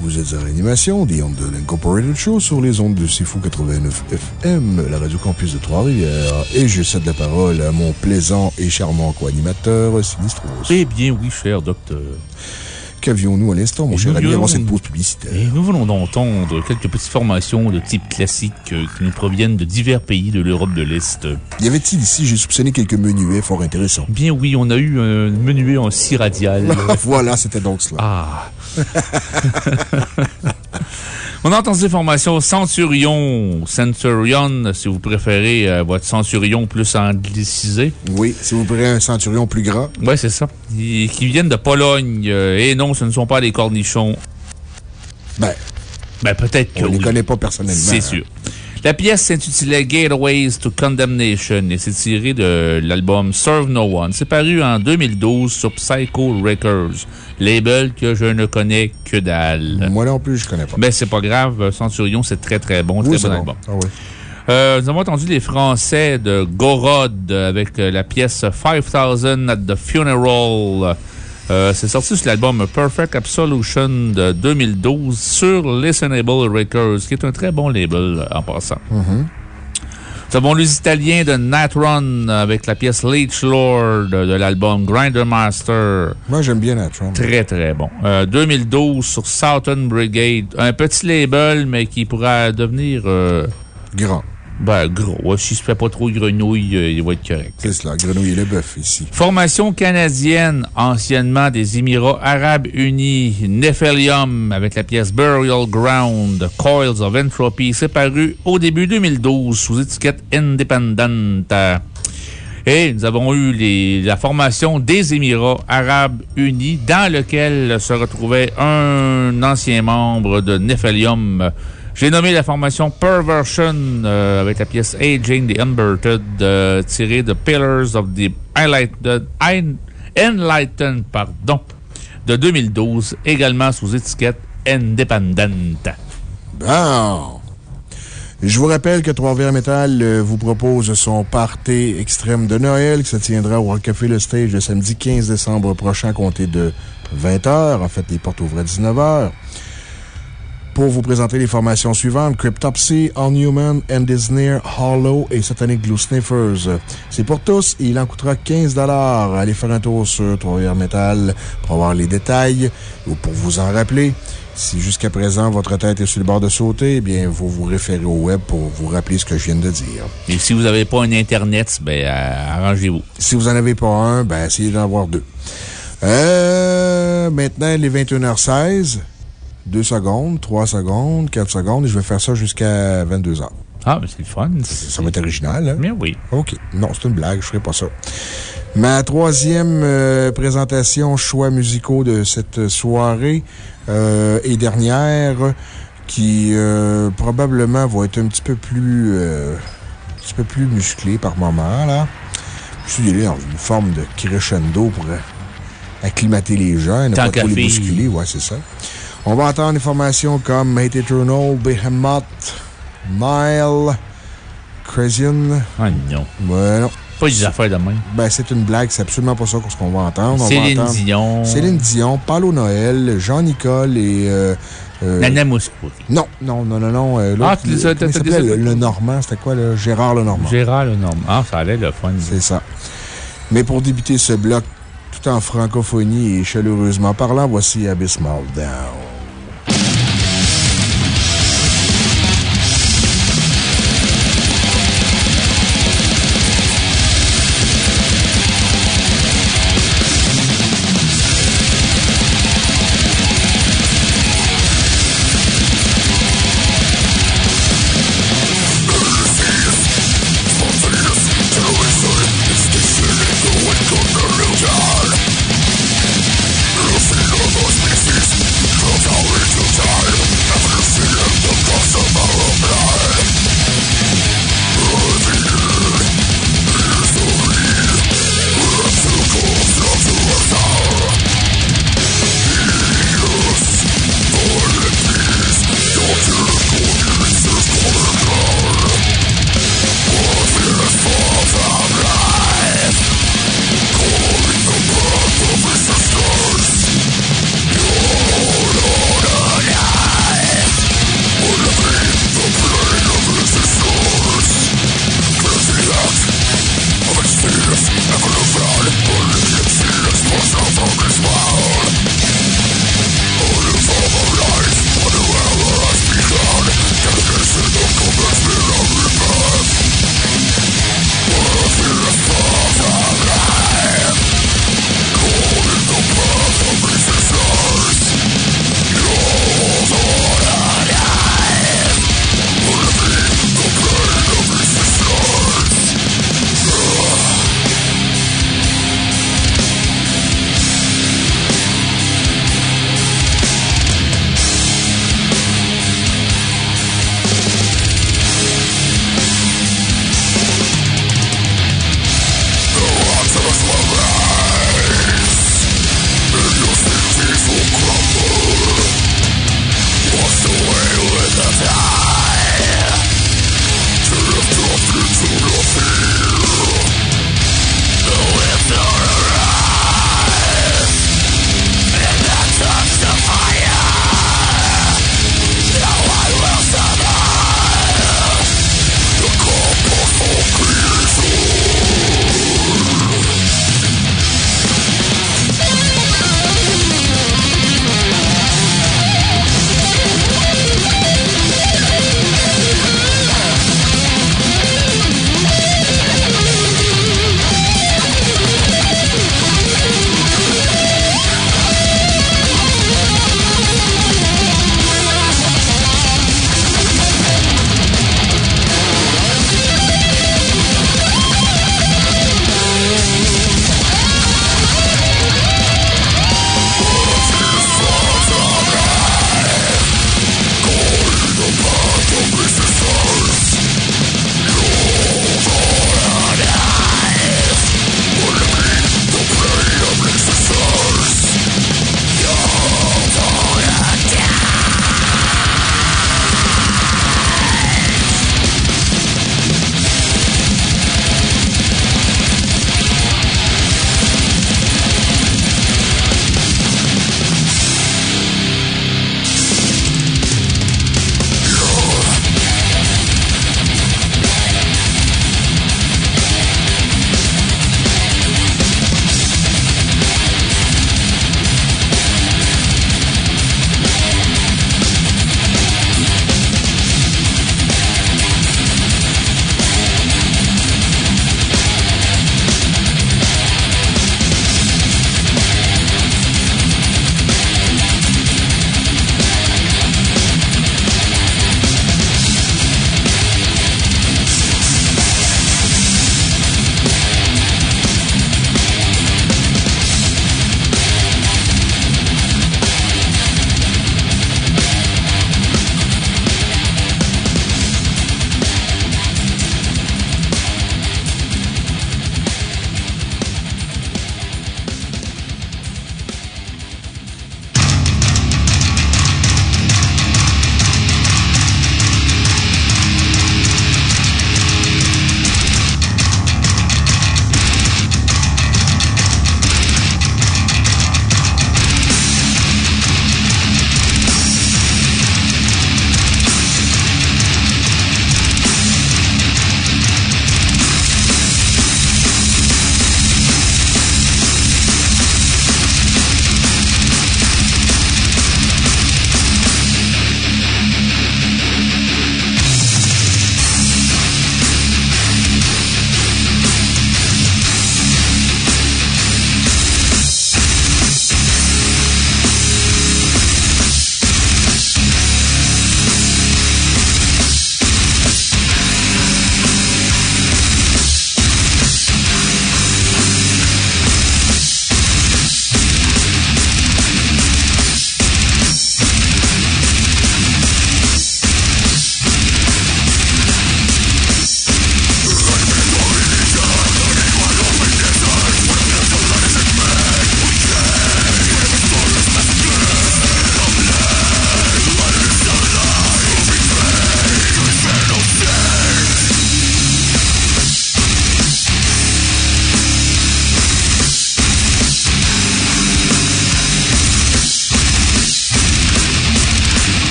Vous êtes à réanimation, des ondes de l'Incorporated Show sur les ondes de C'est Fou 89 FM, la radio campus de Trois-Rivières. Et je cède la parole à mon plaisant et charmant co-animateur, Sinistros. Eh bien, oui, cher docteur. Qu'avions-nous à l'instant, mon cher ami, avant cette pause publicitaire? Et nous venons d'entendre quelques petites formations de type classique euh, qui nous proviennent de divers pays de l'Europe de l'Est. Y avait-il ici, j'ai soupçonné quelques menuets fort intéressants. Bien oui, on a eu un menuet en scie radiale. voilà, c'était donc cela. Ah. On a entendu des formations Centurion, Centurion, si vous préférez euh, votre Centurion plus anglicisé. Oui, si vous préférez un Centurion plus grand. Oui, c'est ça. Qui qui viennent de Pologne. euh, et non, ce ne sont pas les cornichons. Ben. Ben, peut-être que. On les oui. connaît pas personnellement. C'est hein. sûr. La pièce s'intitulait Gateways to Condemnation et c'est tiré de l'album Serve No One. C'est paru en 2012 sur Psycho Records, label que je ne connais que dalle. Moi non plus, je connais pas. Mais c'est pas grave, Centurion, c'est très très bon, très Oui, bon c'est bon. album. Ah oui. Euh, nous avons entendu les Français de Gorod avec euh, la pièce 5000 at the Funeral. Euh, c'est sorti sur l'album Perfect Absolution de 2012 sur Listenable Records, qui est un très bon label euh, en passant. Mhm. Nous avons les Italiens de Natron avec la pièce Leech Lord de l'album Grinder Master. Moi, j'aime bien Natron. Très, très bon. Euh, 2012 sur Southern Brigade. Un petit label, mais qui pourra devenir. euh, Grand. Ben, gros. S'il se fait pas trop grenouille, euh, il va être correct. C'est cela, grenouille et le bœuf ici. Formation canadienne, anciennement des Émirats Arabes Unis, Nephelium, avec la pièce Burial Ground, Coils of Entropy. C'est paru au début 2012 sous étiquette Independent. Et nous avons eu les- la formation des Émirats Arabes Unis, dans lequel se retrouvait un ancien membre de Nephelium. J'ai nommé la formation Perversion euh, avec la pièce Aging the Unbirted, euh, tirée de Pillars of the Enlightened, Enlightened pardon, de 2012, également sous étiquette Independent. Bon. Je vous rappelle que Trois-Rivières Metal euh, vous propose son party extrême de Noël qui se tiendra au Café Le Stage le samedi 15 décembre prochain, compté de 20h. En fait, les portes ouvrent à 19h. Pour vous présenter les formations suivantes, Cryptopsy, All Human, Endisnear, Hollow et Satanic Glue Sniffers. C'est pour tous et il en coûtera 15 Allez faire un tour sur Trois-Rivières Metal pour avoir les détails ou pour vous en rappeler. Si jusqu'à présent votre tête est sur le bord de sauter, eh bien, vous vous référez au web pour vous rappeler ce que je viens de dire. Et si vous n'avez pas un Internet, ben, euh, arrangez-vous. Si vous n'en avez pas un, ben, essayez d'en avoir deux. Euh, maintenant, les 21h16, 2 secondes, 3 secondes, 4 secondes, et je vais faire ça jusqu'à 22h. Ah, mais c'est le fun. Ça va être original, hein? Bien oui. OK. Non, c'est une blague, je ferai pas ça. Ma troisième euh, présentation, choix musicaux de cette soirée euh, et dernière, qui euh, probablement va être un petit peu plus, un petit peu plus musclé par moment, là. Je suis allé dans une forme de crescendo pour acclimater les gens, ne pas trop les faire. bousculer, ouais, c'est ça. On va entendre des formations comme Hate Eternal, Behemoth, Nile, Crazian. Ah non. Ouais, non. Pas des affaires de même. Ben, c'est une blague, c'est absolument pas ça ce qu'on va entendre. On va Céline entendre Dion. Céline Dion, Paulo Noël, Jean-Nicole et. euh, euh, Nana Mouskouri. Non, non, non, non, non. euh, Ah, tu les as- le, le Normand, c'était quoi, là? Gérard le Normand. Gérard le Normand. Ah, ça allait le fun. C'est ça. Mais pour débuter ce bloc tout en francophonie et chaleureusement parlant, voici Abysmal Down.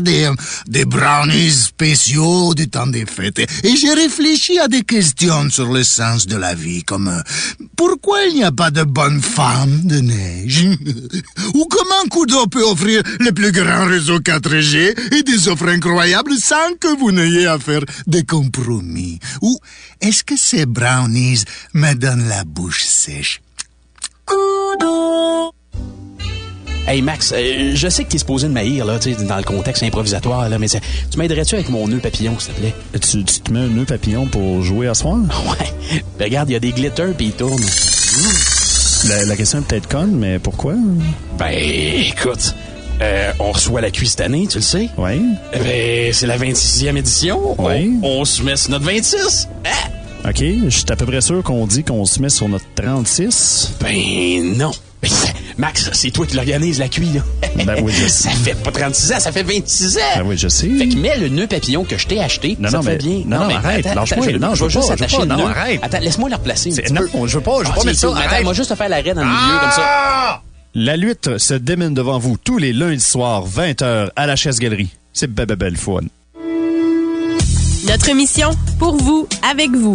Des, euh, des brownies spéciaux du temps des fêtes. Et j'ai réfléchi à des questions sur le sens de la vie, comme euh, pourquoi il n'y a pas de bonne femme de neige? Ou comment Kudo peut offrir le plus grand réseau 4G et des offres incroyables sans que vous n'ayez à faire des compromis? Ou est-ce que ces brownies me donnent la bouche sèche? Kudo Hey Max, euh, je sais que t'es supposé de m'haïr là, tu sais, dans le contexte improvisatoire, là, mais tu m'aiderais-tu avec mon nœud papillon, s'il te plaît? Tu, tu te mets un nœud papillon pour jouer à soir? Ouais. Ben, regarde, il y a des glitters puis ils tournent. La, la question est peut-être conne, mais pourquoi? Ben, écoute, euh, on reçoit la cuisse cette année, tu le sais? Oui. Ben, c'est la 26e édition. Oui. On, on se met sur notre 26. OK, je suis à peu près sûr qu'on dit qu'on se met sur notre 36. Ben, non. Max, c'est toi qui l'organise, la cuisse, là. Ben oui, je sais. Ça fait pas 36 ans, ça fait 26 ans. Ben oui, je sais. Fait que mets le nœud papillon que je t'ai acheté. Non, ça non, fait mais- bien. non, non, mais arrête, lâche-moi. Non, je veux vais juste pas, je veux attacher pas, le non, nœud. arrête. Attends, laisse-moi le replacer non, peu. je veux pas, je veux Ah, pas c'est- mettre ça, Attends, moi juste te faire l'arrêt dans le milieu, comme ça. La lutte se démène devant vous tous les lundis soirs, 20h, à la chaise galerie. C'est belle, belle, belle fun. Notre mission, pour vous, avec vous.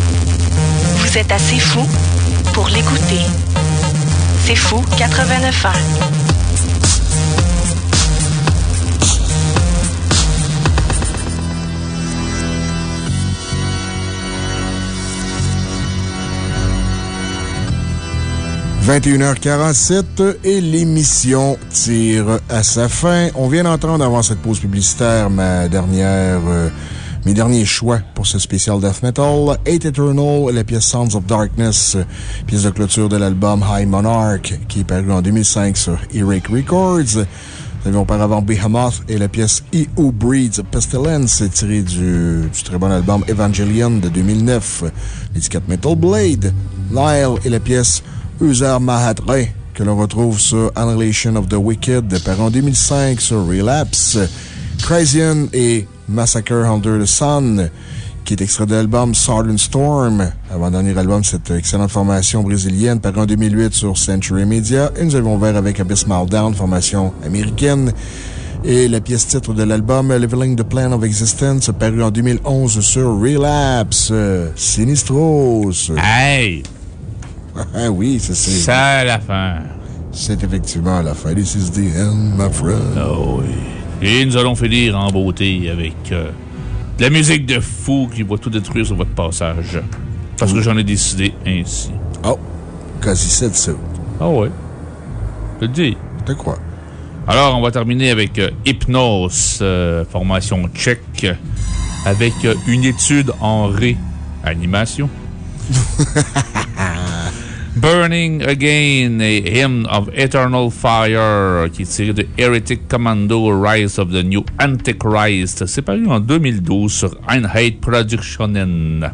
Vous êtes assez fou pour l'écouter. C'est fou 89 ans. – 21h47 et l'émission tire à sa fin. On vient d'entendre avant cette pause publicitaire ma dernière, euh, mes derniers choix pour ce spécial Death Metal. Eight Eternal, la pièce Sounds of Darkness, pièce de clôture de l'album High Monarch, qui est paru en 2005 sur Eric Records. Nous avions auparavant Behemoth et la pièce He Who Breeds Pestilence, tirée du, très bon album Evangelion de 2009. L'étiquette Metal Blade, Lyle et la pièce User Mahatre, que l'on retrouve sur Annihilation of the Wicked, paru en 2005 sur Relapse. Chrysian et Massacre Under the Sun, qui est extrait de l'album Southern Storm, avant-dernier album de cette excellente formation brésilienne, paru en 2008 sur Century Media. Et nous avons ouvert avec Abysmal Down, formation américaine. Et la pièce titre de l'album Leveling the Plan of Existence, paru en 2011 sur Relapse. Sinistros. Hey! Ah oui, ça c'est. C'est à la fin. C'est effectivement la fin. This is the end, my friend. Oh oui. Et nous allons finir en beauté avec euh, de la musique de fou qui va tout détruire sur votre passage. Parce que j'en ai décidé ainsi. Oh, he said so. Ah ouais. Je te dis. Je te crois. Alors, on va terminer avec euh, Hypnose, euh, formation tchèque, avec euh, une étude en réanimation. Burning Again et Hymn of Eternal Fire, qui est tiré de Heretic Commando Rise of the New Antichrist. C'est paru en 2012 sur Einheit Productionen.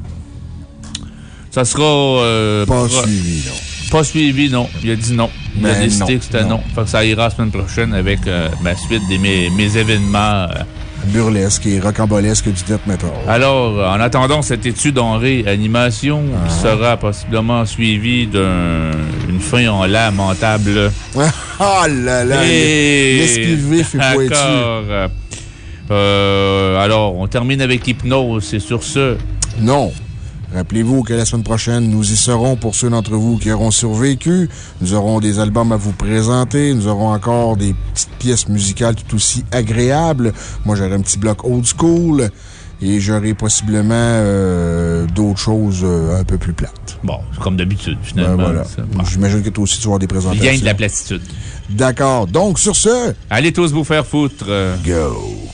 Ça sera. euh, Pas suivi, non. Pas suivi, non. Il a dit non. Il a décidé non, que c'était non. non. Fait que ça ira la semaine prochaine avec euh, ma suite de mes, mes événements. euh. Burlesque et rocambolesque du death metal. Alors, en attendant cette étude en réanimation, qui sera possiblement suivie d'une fin en lamentable. Ah là là, Et-. D'accord. Euh, euh, alors, on termine avec l'hypnose, et sur ce. Non. Rappelez-vous que la semaine prochaine, nous y serons pour ceux d'entre vous qui auront survécu. Nous aurons des albums à vous présenter. Nous aurons encore des petites pièces musicales tout aussi agréables. Moi, j'aurai un petit bloc old school. Et j'aurai possiblement euh, d'autres choses euh, un peu plus plates. Bon, comme d'habitude, finalement. Ben voilà. J'imagine que toi aussi, tu vas avoir des présentations. Vient de la platitude. D'accord. Donc, sur ce. Allez tous vous faire foutre. Go!